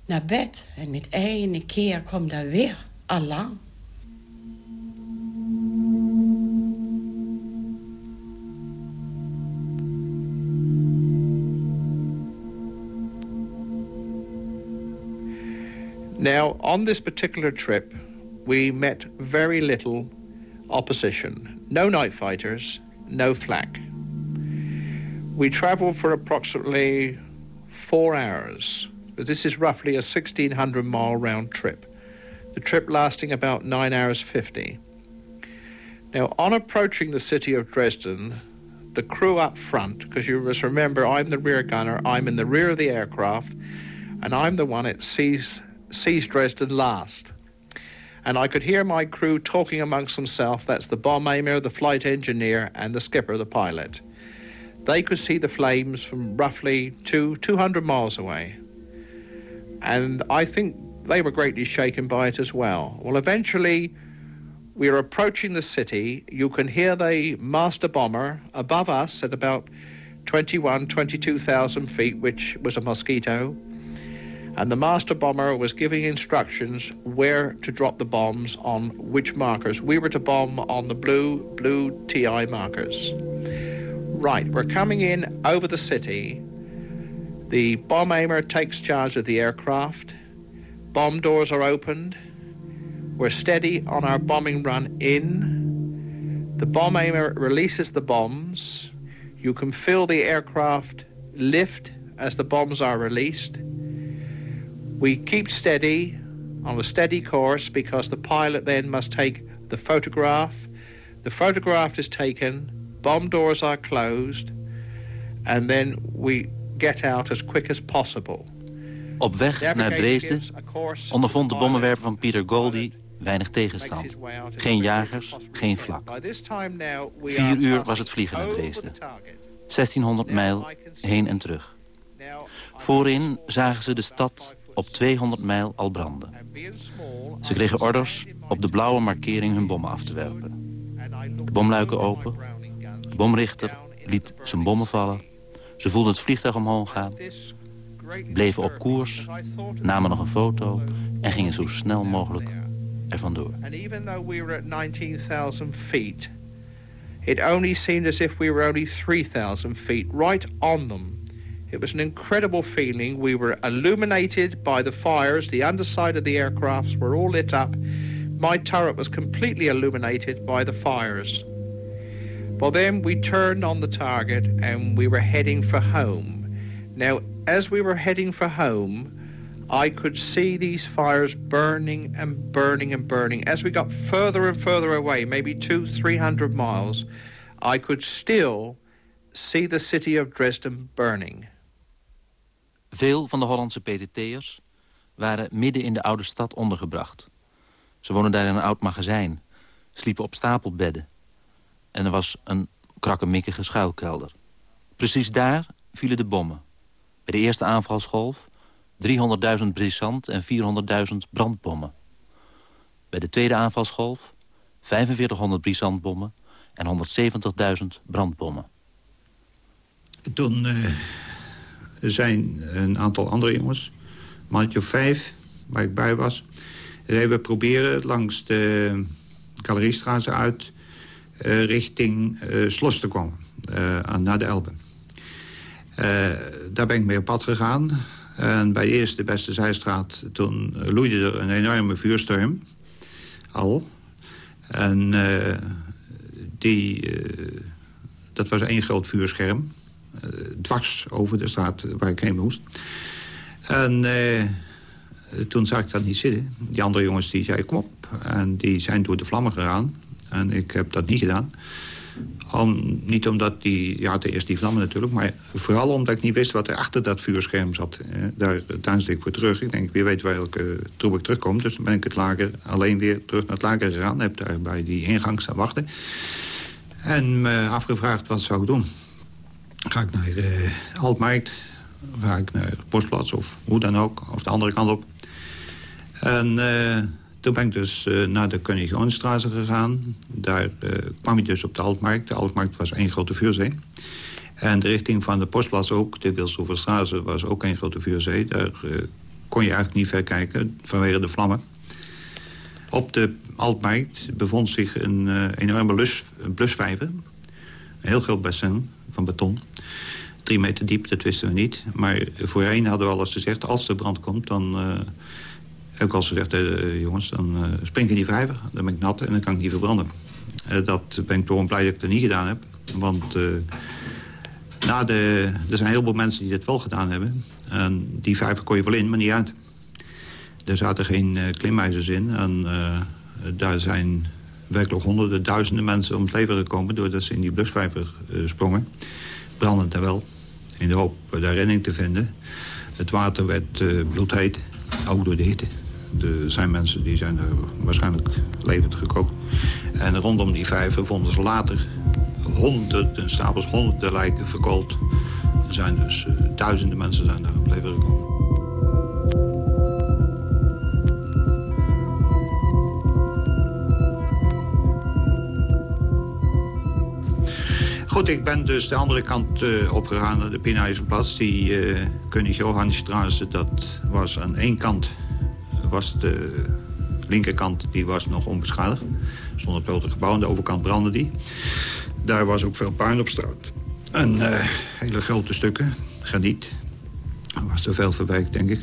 S10: Naar bed. En met ene keer kwam daar weer alarm.
S16: Now, on this particular trip, we met very little opposition. No night fighters, no flak. We traveled for approximately four hours. This is roughly a 1,600 mile round trip. The trip lasting about 9 hours 50. Now, on approaching the city of Dresden, the crew up front, because you must remember I'm the rear gunner, I'm in the rear of the aircraft, and I'm the one that sees sees Dresden last. And I could hear my crew talking amongst themselves. That's the bomb aimer, the flight engineer, and the skipper, the pilot. They could see the flames from roughly two, 200 miles away. And I think they were greatly shaken by it as well. Well, eventually, we are approaching the city. You can hear the master bomber above us at about 21, 22,000 feet, which was a Mosquito and the master bomber was giving instructions where to drop the bombs on which markers. We were to bomb on the blue, blue TI markers. Right, we're coming in over the city. The bomb aimer takes charge of the aircraft. Bomb doors are opened. We're steady on our bombing run in. The bomb aimer releases the bombs. You can feel the aircraft lift as the bombs are released. We keep steady on a steady course because the pilot then must take the photograph. The photograph is taken, bomb doors are closed, and then we get out as quick as possible.
S12: Op weg naar Dresden ondervond de bommenwerper van Peter Goldie weinig tegenstand. Geen jagers, geen vlak. Vier uur was het vliegen naar Dresden. 1600 mijl heen en terug. Voorin zagen ze de stad op 200 mijl al branden. Ze kregen orders op de blauwe markering hun bommen af te werpen. De bomluiken open. De bomrichter liet zijn bommen vallen. Ze voelden het vliegtuig omhoog gaan. Bleven op koers, namen nog een foto... en gingen zo snel mogelijk er vandoor.
S16: It only seemed as if we were only 3,000 feet, right on them. It was an incredible feeling. We were illuminated by the fires. The underside of the aircrafts were all lit up. My turret was completely illuminated by the fires. Well, then we turned on the target and we were heading for home. Now, as we were heading for home, I could see these fires burning and burning and burning. As we got further and further away, maybe two, three hundred miles, I could still see the city of Dresden burning.
S12: Veel van de Hollandse PTT'ers waren midden in de oude stad ondergebracht. Ze woonden daar in een oud magazijn, sliepen op stapelbedden. en er was een krakkemikkige schuilkelder. Precies daar vielen de bommen. Bij de eerste aanvalsgolf 300.000 brisant en 400.000 brandbommen. Bij de tweede aanvalsgolf 4500 brisantbommen en 170.000 brandbommen.
S14: Toen uh, zijn een aantal andere jongens, mannetje vijf, waar ik bij was... we proberen langs de Galeriestraat uit uh, richting uh, Slos te komen, naar de Elbe. daar ben ik mee op pad gegaan. En bij de eerste beste zijstraat, toen loeide er een enorme vuurstorm. Al. En die, dat was één groot vuurscherm. Dwars over de straat waar ik heen moest. En toen zag ik dat niet zitten. Die andere jongens die zeiden, kom op. En die zijn door de vlammen gegaan. En ik heb dat niet gedaan. Om, niet omdat die, ja, ten eerste die vlammen natuurlijk... maar vooral omdat ik niet wist wat er achter dat vuurscherm zat. Eh, daar, daar ik voor terug. Ik denk, wie weet welke troep ik terugkom. Dus ben ik het lager alleen weer terug naar het lager gegaan. Heb daar bij die ingang staan wachten. En me afgevraagd wat zou ik doen. Ga ik naar uh, Altmarkt? Ga ik naar Postplaats of hoe dan ook? Of de andere kant op? En uh, toen ben ik dus uh, naar de Koning gegaan. Daar kwam ik dus op de Altmarkt. De Altmarkt was één grote vuurzee. En de richting van de postplaats ook, de Wilshoeverstraße, was ook één grote vuurzee. Daar kon je eigenlijk niet ver kijken vanwege de vlammen. Op de Altmarkt bevond zich een enorme lus, blusvijver. Een heel groot bassin van beton. Drie meter diep, dat wisten we niet. Maar voorheen hadden we al eens gezegd... als er brand komt, dan heb ik al gezegd, uh, jongens, dan uh, spring ik in die vijver. Dan ben ik nat en dan kan ik niet verbranden. Uh, dat ben ik toch blij dat ik dat niet gedaan heb. Want na de, er zijn heel veel mensen die dit wel gedaan hebben. En die vijver kon je wel in, maar niet uit. Er zaten geen klimijzers in. En daar zijn werkelijk honderden, duizenden mensen om het leven gekomen... doordat ze in die blusvijver sprongen. Brandend er wel. In de hoop daar redding te vinden. Het water werd bloedheet, ook door de hitte. Er zijn mensen die zijn er waarschijnlijk levend gekookt. En rondom die vijver vonden ze later honderden stapels, honderden lijken verkoold. Er zijn dus uh, duizenden mensen zijn daar om het leven gekomen. Goed, ik ben dus de andere kant uh, opgegaan naar de Pinhuizenplatz. Die uh, König Johannisstraße, dat was aan één kant was de linkerkant die was nog onbeschadigd. Er een grote gebouw, aan de overkant brandde die. Daar was ook veel puin op straat. En uh, hele grote stukken, graniet. Er was er veel verwerkt, denk ik.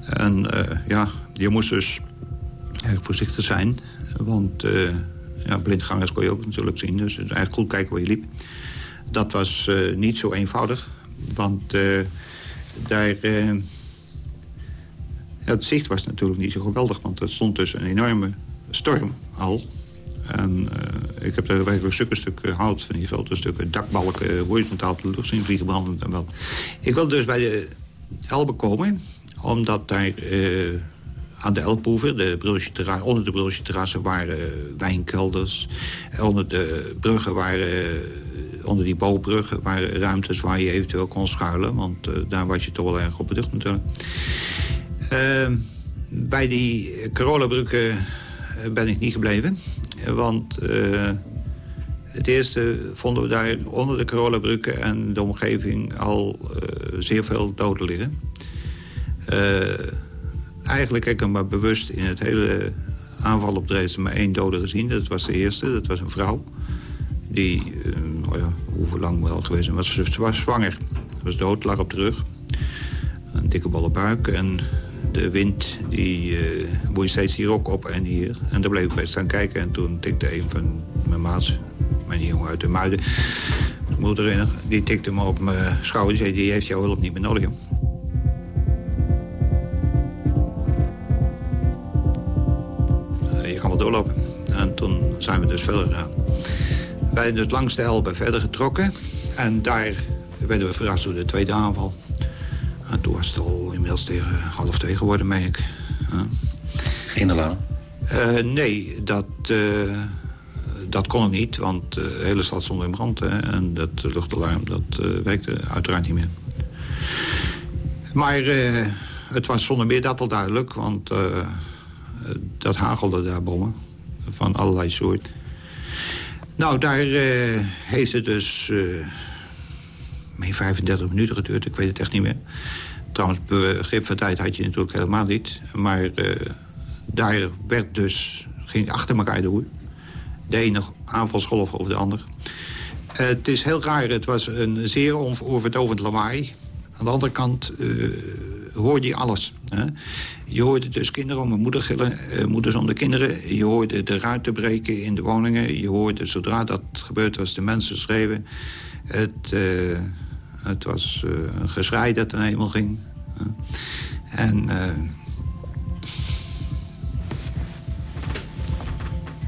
S14: En ja, je moest dus erg voorzichtig zijn. Want ja, blindgangers kon je ook natuurlijk zien. Dus eigenlijk goed kijken waar je liep. Dat was niet zo eenvoudig. Want daar ja, het zicht was natuurlijk niet zo geweldig, want er stond dus een enorme storm al. En ik heb daar werkelijk stukken stukken hout van die grote stukken dakbalken horizontaal de lucht zien vliegen wel. Ik wilde dus bij de Elbe komen, omdat daar aan de Elbhoeven, de onder de Brulsje terrassen waren wijnkelders. Onder de bruggen waren, onder die bouwbruggen waren ruimtes waar je eventueel kon schuilen. Want daar was je toch wel erg op beducht natuurlijk. Uh, bij die Corolla-bruggen eh, ben ik niet gebleven. Want het eerste vonden we daar onder de Corolla-bruggen en de omgeving al zeer veel doden liggen. Eigenlijk heb ik hem maar bewust in het hele aanval op Dresden maar één dode gezien. Dat was de eerste, dat was een vrouw. Die, oh ja, hoeveel lang wel geweest was. Ze was zwanger. Ze was dood, lag op de rug. Een dikke bolle buik en de wind die uh, woei steeds die rok op en hier. En daar bleef ik bij staan kijken. En toen tikte een van mijn maats, mijn jongen uit de Muiden... moeder die tikte me op mijn schouder. Die zei, die heeft jouw hulp niet meer nodig. Doorlopen. En toen zijn we dus verder gegaan. Wij zijn dus langs de Elbe verder getrokken. En daar werden we verrast door de tweede aanval. En toen was het al inmiddels tegen half twee geworden, meen ik.
S12: Geen alarm?
S14: Uh, nee, dat, uh, dat kon niet, want de hele stad stond in brand. Hè, en dat luchtalarm dat, werkte uiteraard niet meer. Maar het was zonder meer dat al duidelijk, want dat hagelde daar bommen van allerlei soorten. Nou, daar heeft het dus meer 35 minuten geduurd, ik weet het echt niet meer. Trouwens, begrip van tijd had je natuurlijk helemaal niet. Maar daar werd dus, ging achter elkaar door. De ene aanvalsgolf over de andere. het is heel raar, het was een zeer onverdovend lawaai. Aan de andere kant uh, hoorde je alles. Hè? Je hoorde dus kinderen om een moeder gillen, uh, moeders om de kinderen. Je hoorde de ruiten breken in de woningen. Je hoorde, zodra dat gebeurd was, de mensen schreeuwen. Het, uh, het was een geschrei dat ten hemel ging. En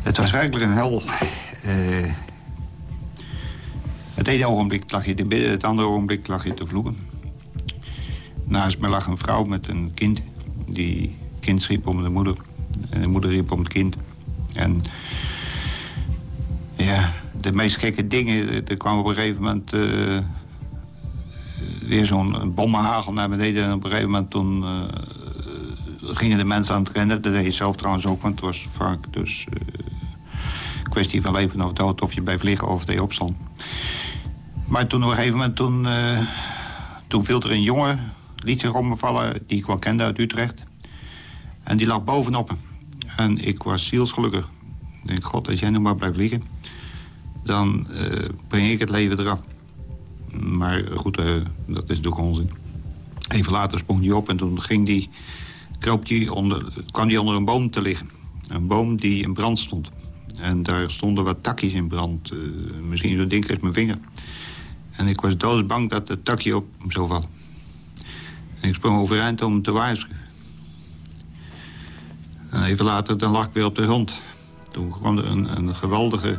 S14: Het was werkelijk een hel. Het ene ogenblik lag je te bidden, het andere ogenblik lag je te vloeken. Naast me lag een vrouw met een kind. Die kind riep om de moeder. En de moeder riep om het kind. En ja, de meest gekke dingen. Er kwam op een gegeven moment uh, weer zo'n bommenhagel naar beneden. En op een gegeven moment toen, uh, gingen de mensen aan het rennen. Dat deed je zelf trouwens ook, want het was vaak dus kwestie van leven of dood... of je bij vliegen of je opstand. Maar toen op een gegeven moment, toen, toen viel er een jongen... liet zich omvallen, die ik wel kende uit Utrecht. En die lag bovenop hem. En ik was zielsgelukkig. Ik denk, god, als jij nog maar blijft liggen... dan uh, breng ik het leven eraf. Maar goed, uh, dat is natuurlijk onzin. Even later sprong hij op en toen ging die, die onder, kwam hij onder een boom te liggen. Een boom die in brand stond. En daar stonden wat takjes in brand. Uh, misschien zo dik als mijn vinger. En ik was doodsbang dat het takje op hem zou vallen. Ik sprong overeind om te waarschuwen. En even later dan lag ik weer op de grond. Toen kwam er een, een geweldige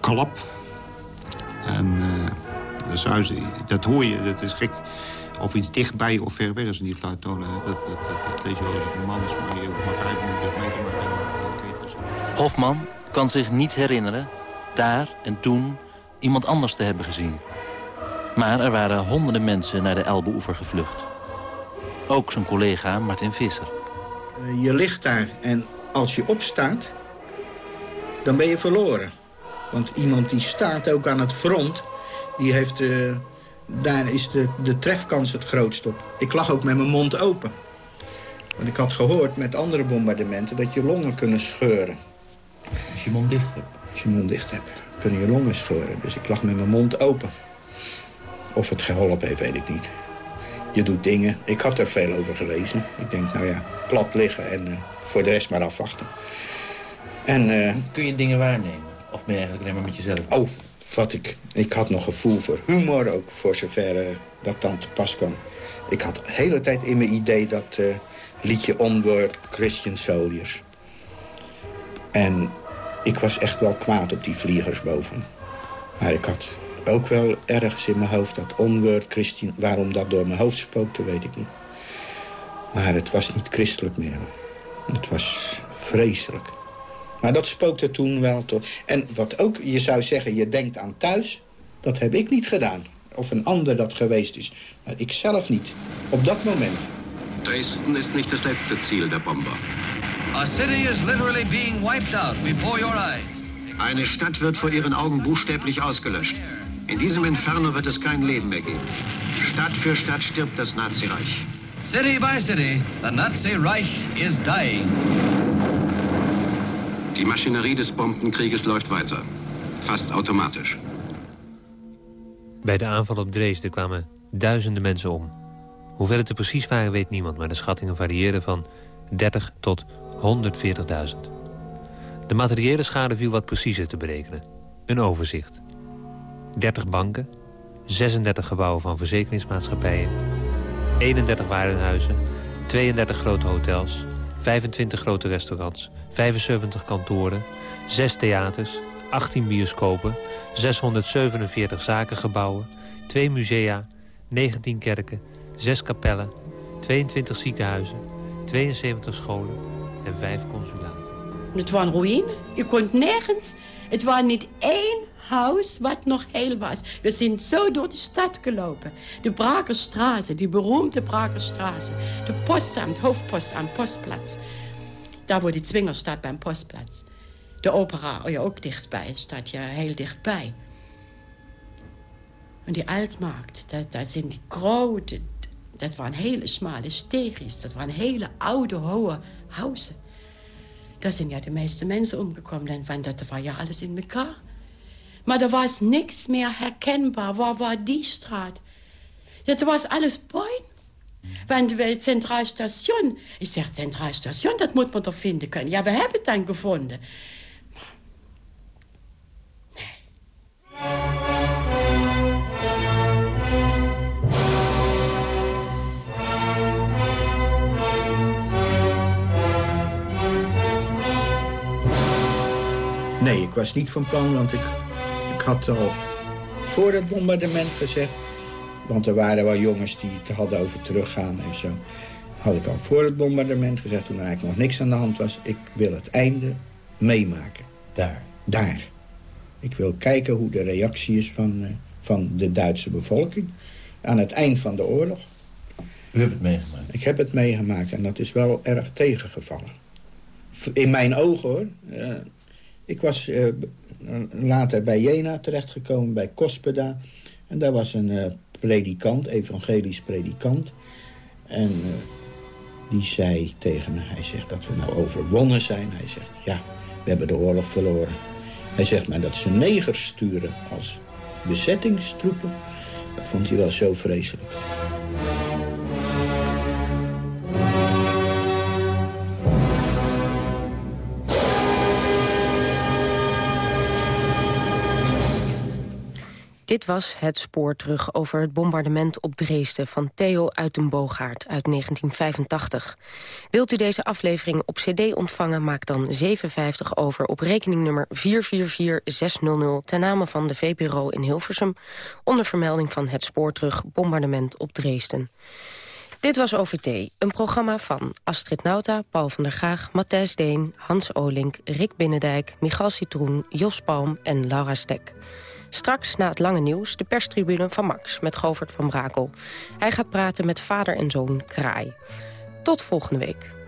S14: klap. En uh, dat, dat hoor je, dat is gek. Of iets dichtbij of ver weg als ze die fluit tonen. Dat, dat, lees je wel eens man, maar je hoeft maar vijf minuten meegemaakt.
S12: Hofman kan zich niet herinneren daar en toen iemand anders te hebben gezien. Maar er waren honderden mensen naar de Elbeoever gevlucht. Ook zijn collega Martin Visser.
S15: Eh, je ligt daar en als je opstaat, dan ben je verloren. Want iemand die staat ook aan het front, die heeft, uh, daar is de, de trefkans het grootst op. Ik lag ook met mijn mond open. Want ik had gehoord met andere bombardementen dat je longen kunnen scheuren.
S12: Als je mond dicht hebt?
S15: Als je mond dicht hebt, kunnen je longen scheuren. Dus ik lag met mijn mond open. Of het geholpen heeft, weet ik niet. Je doet dingen. Ik had er veel over gelezen. Ik denk, nou ja, plat liggen en uh, voor de rest maar afwachten. En, uh,
S12: Kun je dingen waarnemen? Of ben je eigenlijk alleen maar met jezelf?
S15: Oh, wat ik... Ik had nog gevoel voor humor, ook voor zover uh, dat dan te pas kwam. Ik had de hele tijd in mijn idee dat liedje Onward Christian Soldiers. En ik was echt wel kwaad op die vliegers boven. Maar ik had ook wel ergens in mijn hoofd dat onwoord Christine... waarom dat door mijn hoofd spookte, weet ik niet. Maar het was niet christelijk meer. Het was vreselijk. Maar dat spookte toen wel toch. En wat ook, je zou zeggen, je denkt aan thuis... dat heb ik niet gedaan. Of een ander dat geweest is. Maar ik zelf niet. Op dat moment.
S17: Dresden is niet het laatste Ziel der Bomber.
S18: A city is literally being wiped out before your eyes.
S17: Eine Stadt wird vor ihren Augen buchstäblich ausgelöscht. In diesem Inferno wird es kein Leben mehr geben. Stadt für Stadt stirbt das Nazireich.
S18: City by city, the Nazi Reich is dying.
S17: Die Maschinerie des Bombenkrieges läuft weiter. Fast automatisch.
S13: Bij de aanval op Dresden kwamen duizenden mensen om. Hoeveel het er precies waren weet niemand, maar de schattingen varieerden van 30 tot 140.000. De materiële schade viel wat preciezer te berekenen. Een overzicht. 30 banken, 36 gebouwen van verzekeringsmaatschappijen... 31 warenhuizen, 32 grote hotels... 25 grote restaurants, 75 kantoren... 6 theaters, 18 bioscopen... 647 zakengebouwen, 2 musea, 19 kerken... 6 kapellen, 22 ziekenhuizen, 72 scholen en vijf consulaten.
S10: Het was een ruïne. Je kon nergens... Het was niet één huis wat nog heel was. We zijn zo door de stad gelopen. De Brakerstraße, die beroemde Brakerstraße. De postamt, hoofdpostamt, postplaats. Daar wordt die Zwinger staat bij een postplaats. De opera, oh ja, ook dichtbij, staat ja heel dichtbij. En die Altmarkt, dat, dat zijn die grote... Dat waren hele smale steegjes. Dat waren hele oude, hoge huizen. Daar zijn ja de meeste mensen omgekomen. En dat was ja alles in elkaar. Maar er was niks meer herkenbaar. Waar was die straat? Ja, er was alles puin. Want het Centraal Station... Ik zeg, Centraal Station, dat moet man toch vinden kunnen. Ja, we hebben het dan gevonden.
S15: Nee, ik was niet van plan, want ik, ik had al voor het bombardement gezegd... want er waren wel jongens die het hadden over teruggaan en zo... had ik al voor het bombardement gezegd, toen er eigenlijk nog niks aan de hand was... ik wil het einde meemaken.
S12: Daar?
S15: Daar. Ik wil kijken hoe de reactie is van, uh, van de Duitse bevolking... aan het eind van de oorlog.
S12: U hebt het meegemaakt?
S15: Ik heb het meegemaakt en dat is wel erg tegengevallen. In mijn ogen, hoor. Uh, ik was uh, later bij Jena terechtgekomen, bij Kospeda. En daar was een uh, predikant, evangelisch predikant. En uh, die zei tegen me, hij zegt dat we nou overwonnen zijn. Hij zegt, ja, we hebben de oorlog verloren. Hij zegt maar dat ze negers sturen als bezettingstroepen. Dat vond hij wel zo vreselijk.
S4: Dit was Het Spoor terug over het bombardement op Dresden... van Theo uit den Boogaard uit 1985. Wilt u deze aflevering op cd ontvangen, maak dan 7,50 over... op rekeningnummer 444600 ten name van de VPRO in Hilversum... onder vermelding van Het Spoor terug bombardement op Dresden. Dit was OVT, een programma van Astrid Nauta, Paul van der Gaag... Matthijs Deen, Hans Olink, Rick Binnendijk, Michal Citroen... Jos Palm en Laura Stek. Straks na het lange nieuws de perstribune van Max met Govert van Brakel. Hij gaat praten met vader en zoon Kraai. Tot volgende week.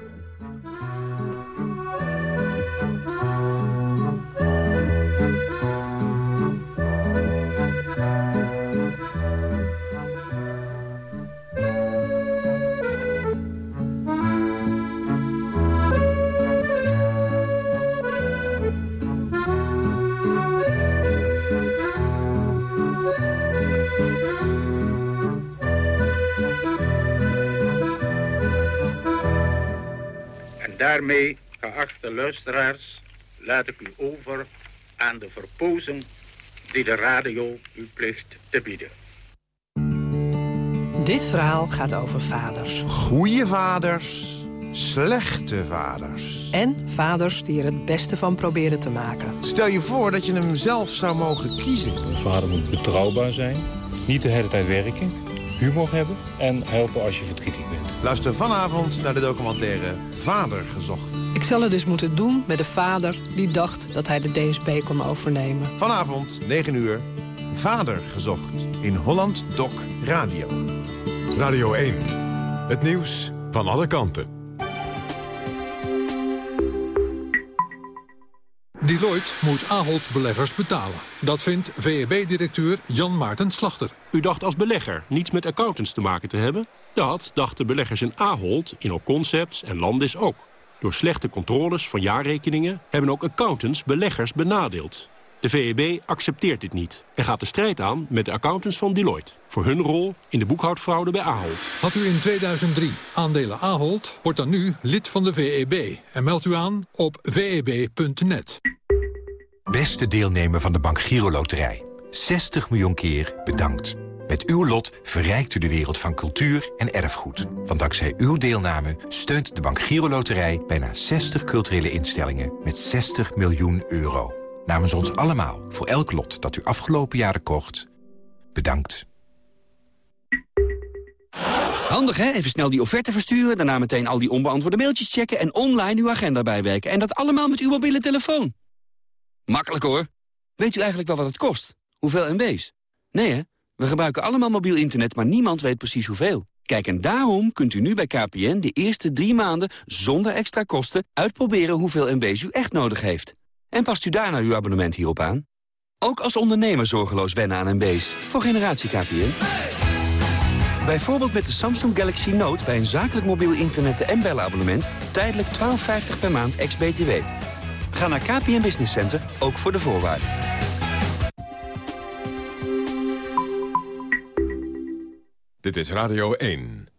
S19: Daarmee, geachte luisteraars, laat ik u over aan de verpozen die de radio u plicht te bieden.
S20: Dit verhaal gaat over vaders.
S21: Goeie vaders, slechte vaders.
S20: En vaders die er het beste van proberen te maken.
S21: Stel je voor dat je hem zelf zou mogen kiezen.
S22: Een vader moet betrouwbaar zijn, niet de hele tijd werken, humor hebben en helpen als je verdrietig bent.
S21: Luister vanavond naar de documentaire Vader gezocht.
S20: Ik zal het dus moeten doen met de vader die dacht dat hij de DSB kon overnemen.
S21: Vanavond, 9 uur, Vader gezocht in Holland Doc Radio.
S23: Radio 1, het nieuws van alle kanten.
S24: Deloitte moet Ahold beleggers betalen. Dat vindt VEB-directeur Jan Maarten Slachter.
S25: U dacht als belegger niets met accountants te maken te hebben? Dat dachten beleggers in Ahold, Concepts en Landis ook. Door slechte controles van jaarrekeningen hebben ook accountants beleggers benadeeld. De VEB accepteert dit niet en gaat de strijd aan met de accountants van Deloitte... voor hun rol in de boekhoudfraude bij Ahold.
S24: Had u in 2003 aandelen Ahold, wordt dan nu lid van de VEB... en meldt u aan op veb.net.
S26: Beste deelnemer van de Bank Giro Loterij. 60 miljoen keer bedankt. Met uw lot verrijkt u de wereld van cultuur en erfgoed. Want dankzij uw deelname steunt de Bank Giro Loterij... bijna 60 culturele instellingen met 60 miljoen euro. Namens ons allemaal, voor elk lot dat u afgelopen jaren kocht, bedankt.
S27: Handig hè? Even snel die offerte versturen, daarna meteen al die onbeantwoorde mailtjes checken... en online uw agenda bijwerken. En dat allemaal met uw mobiele telefoon. Makkelijk hoor. Weet u eigenlijk wel wat het kost? Hoeveel MB's? Nee hè? We gebruiken allemaal mobiel internet, maar niemand weet precies hoeveel. Kijk, en daarom kunt u nu bij KPN de eerste drie maanden zonder extra kosten uitproberen hoeveel MB's u echt nodig heeft. En past u daarna uw abonnement hierop aan? Ook als ondernemer zorgeloos wennen aan MB's. Voor generatie KPN. Bijvoorbeeld met de Samsung Galaxy Note bij een zakelijk mobiel internet- en bellenabonnement... tijdelijk 12,50 per maand ex-BTW. Ga naar KPN Business Center, ook voor de voorwaarden.
S23: Dit is Radio 1.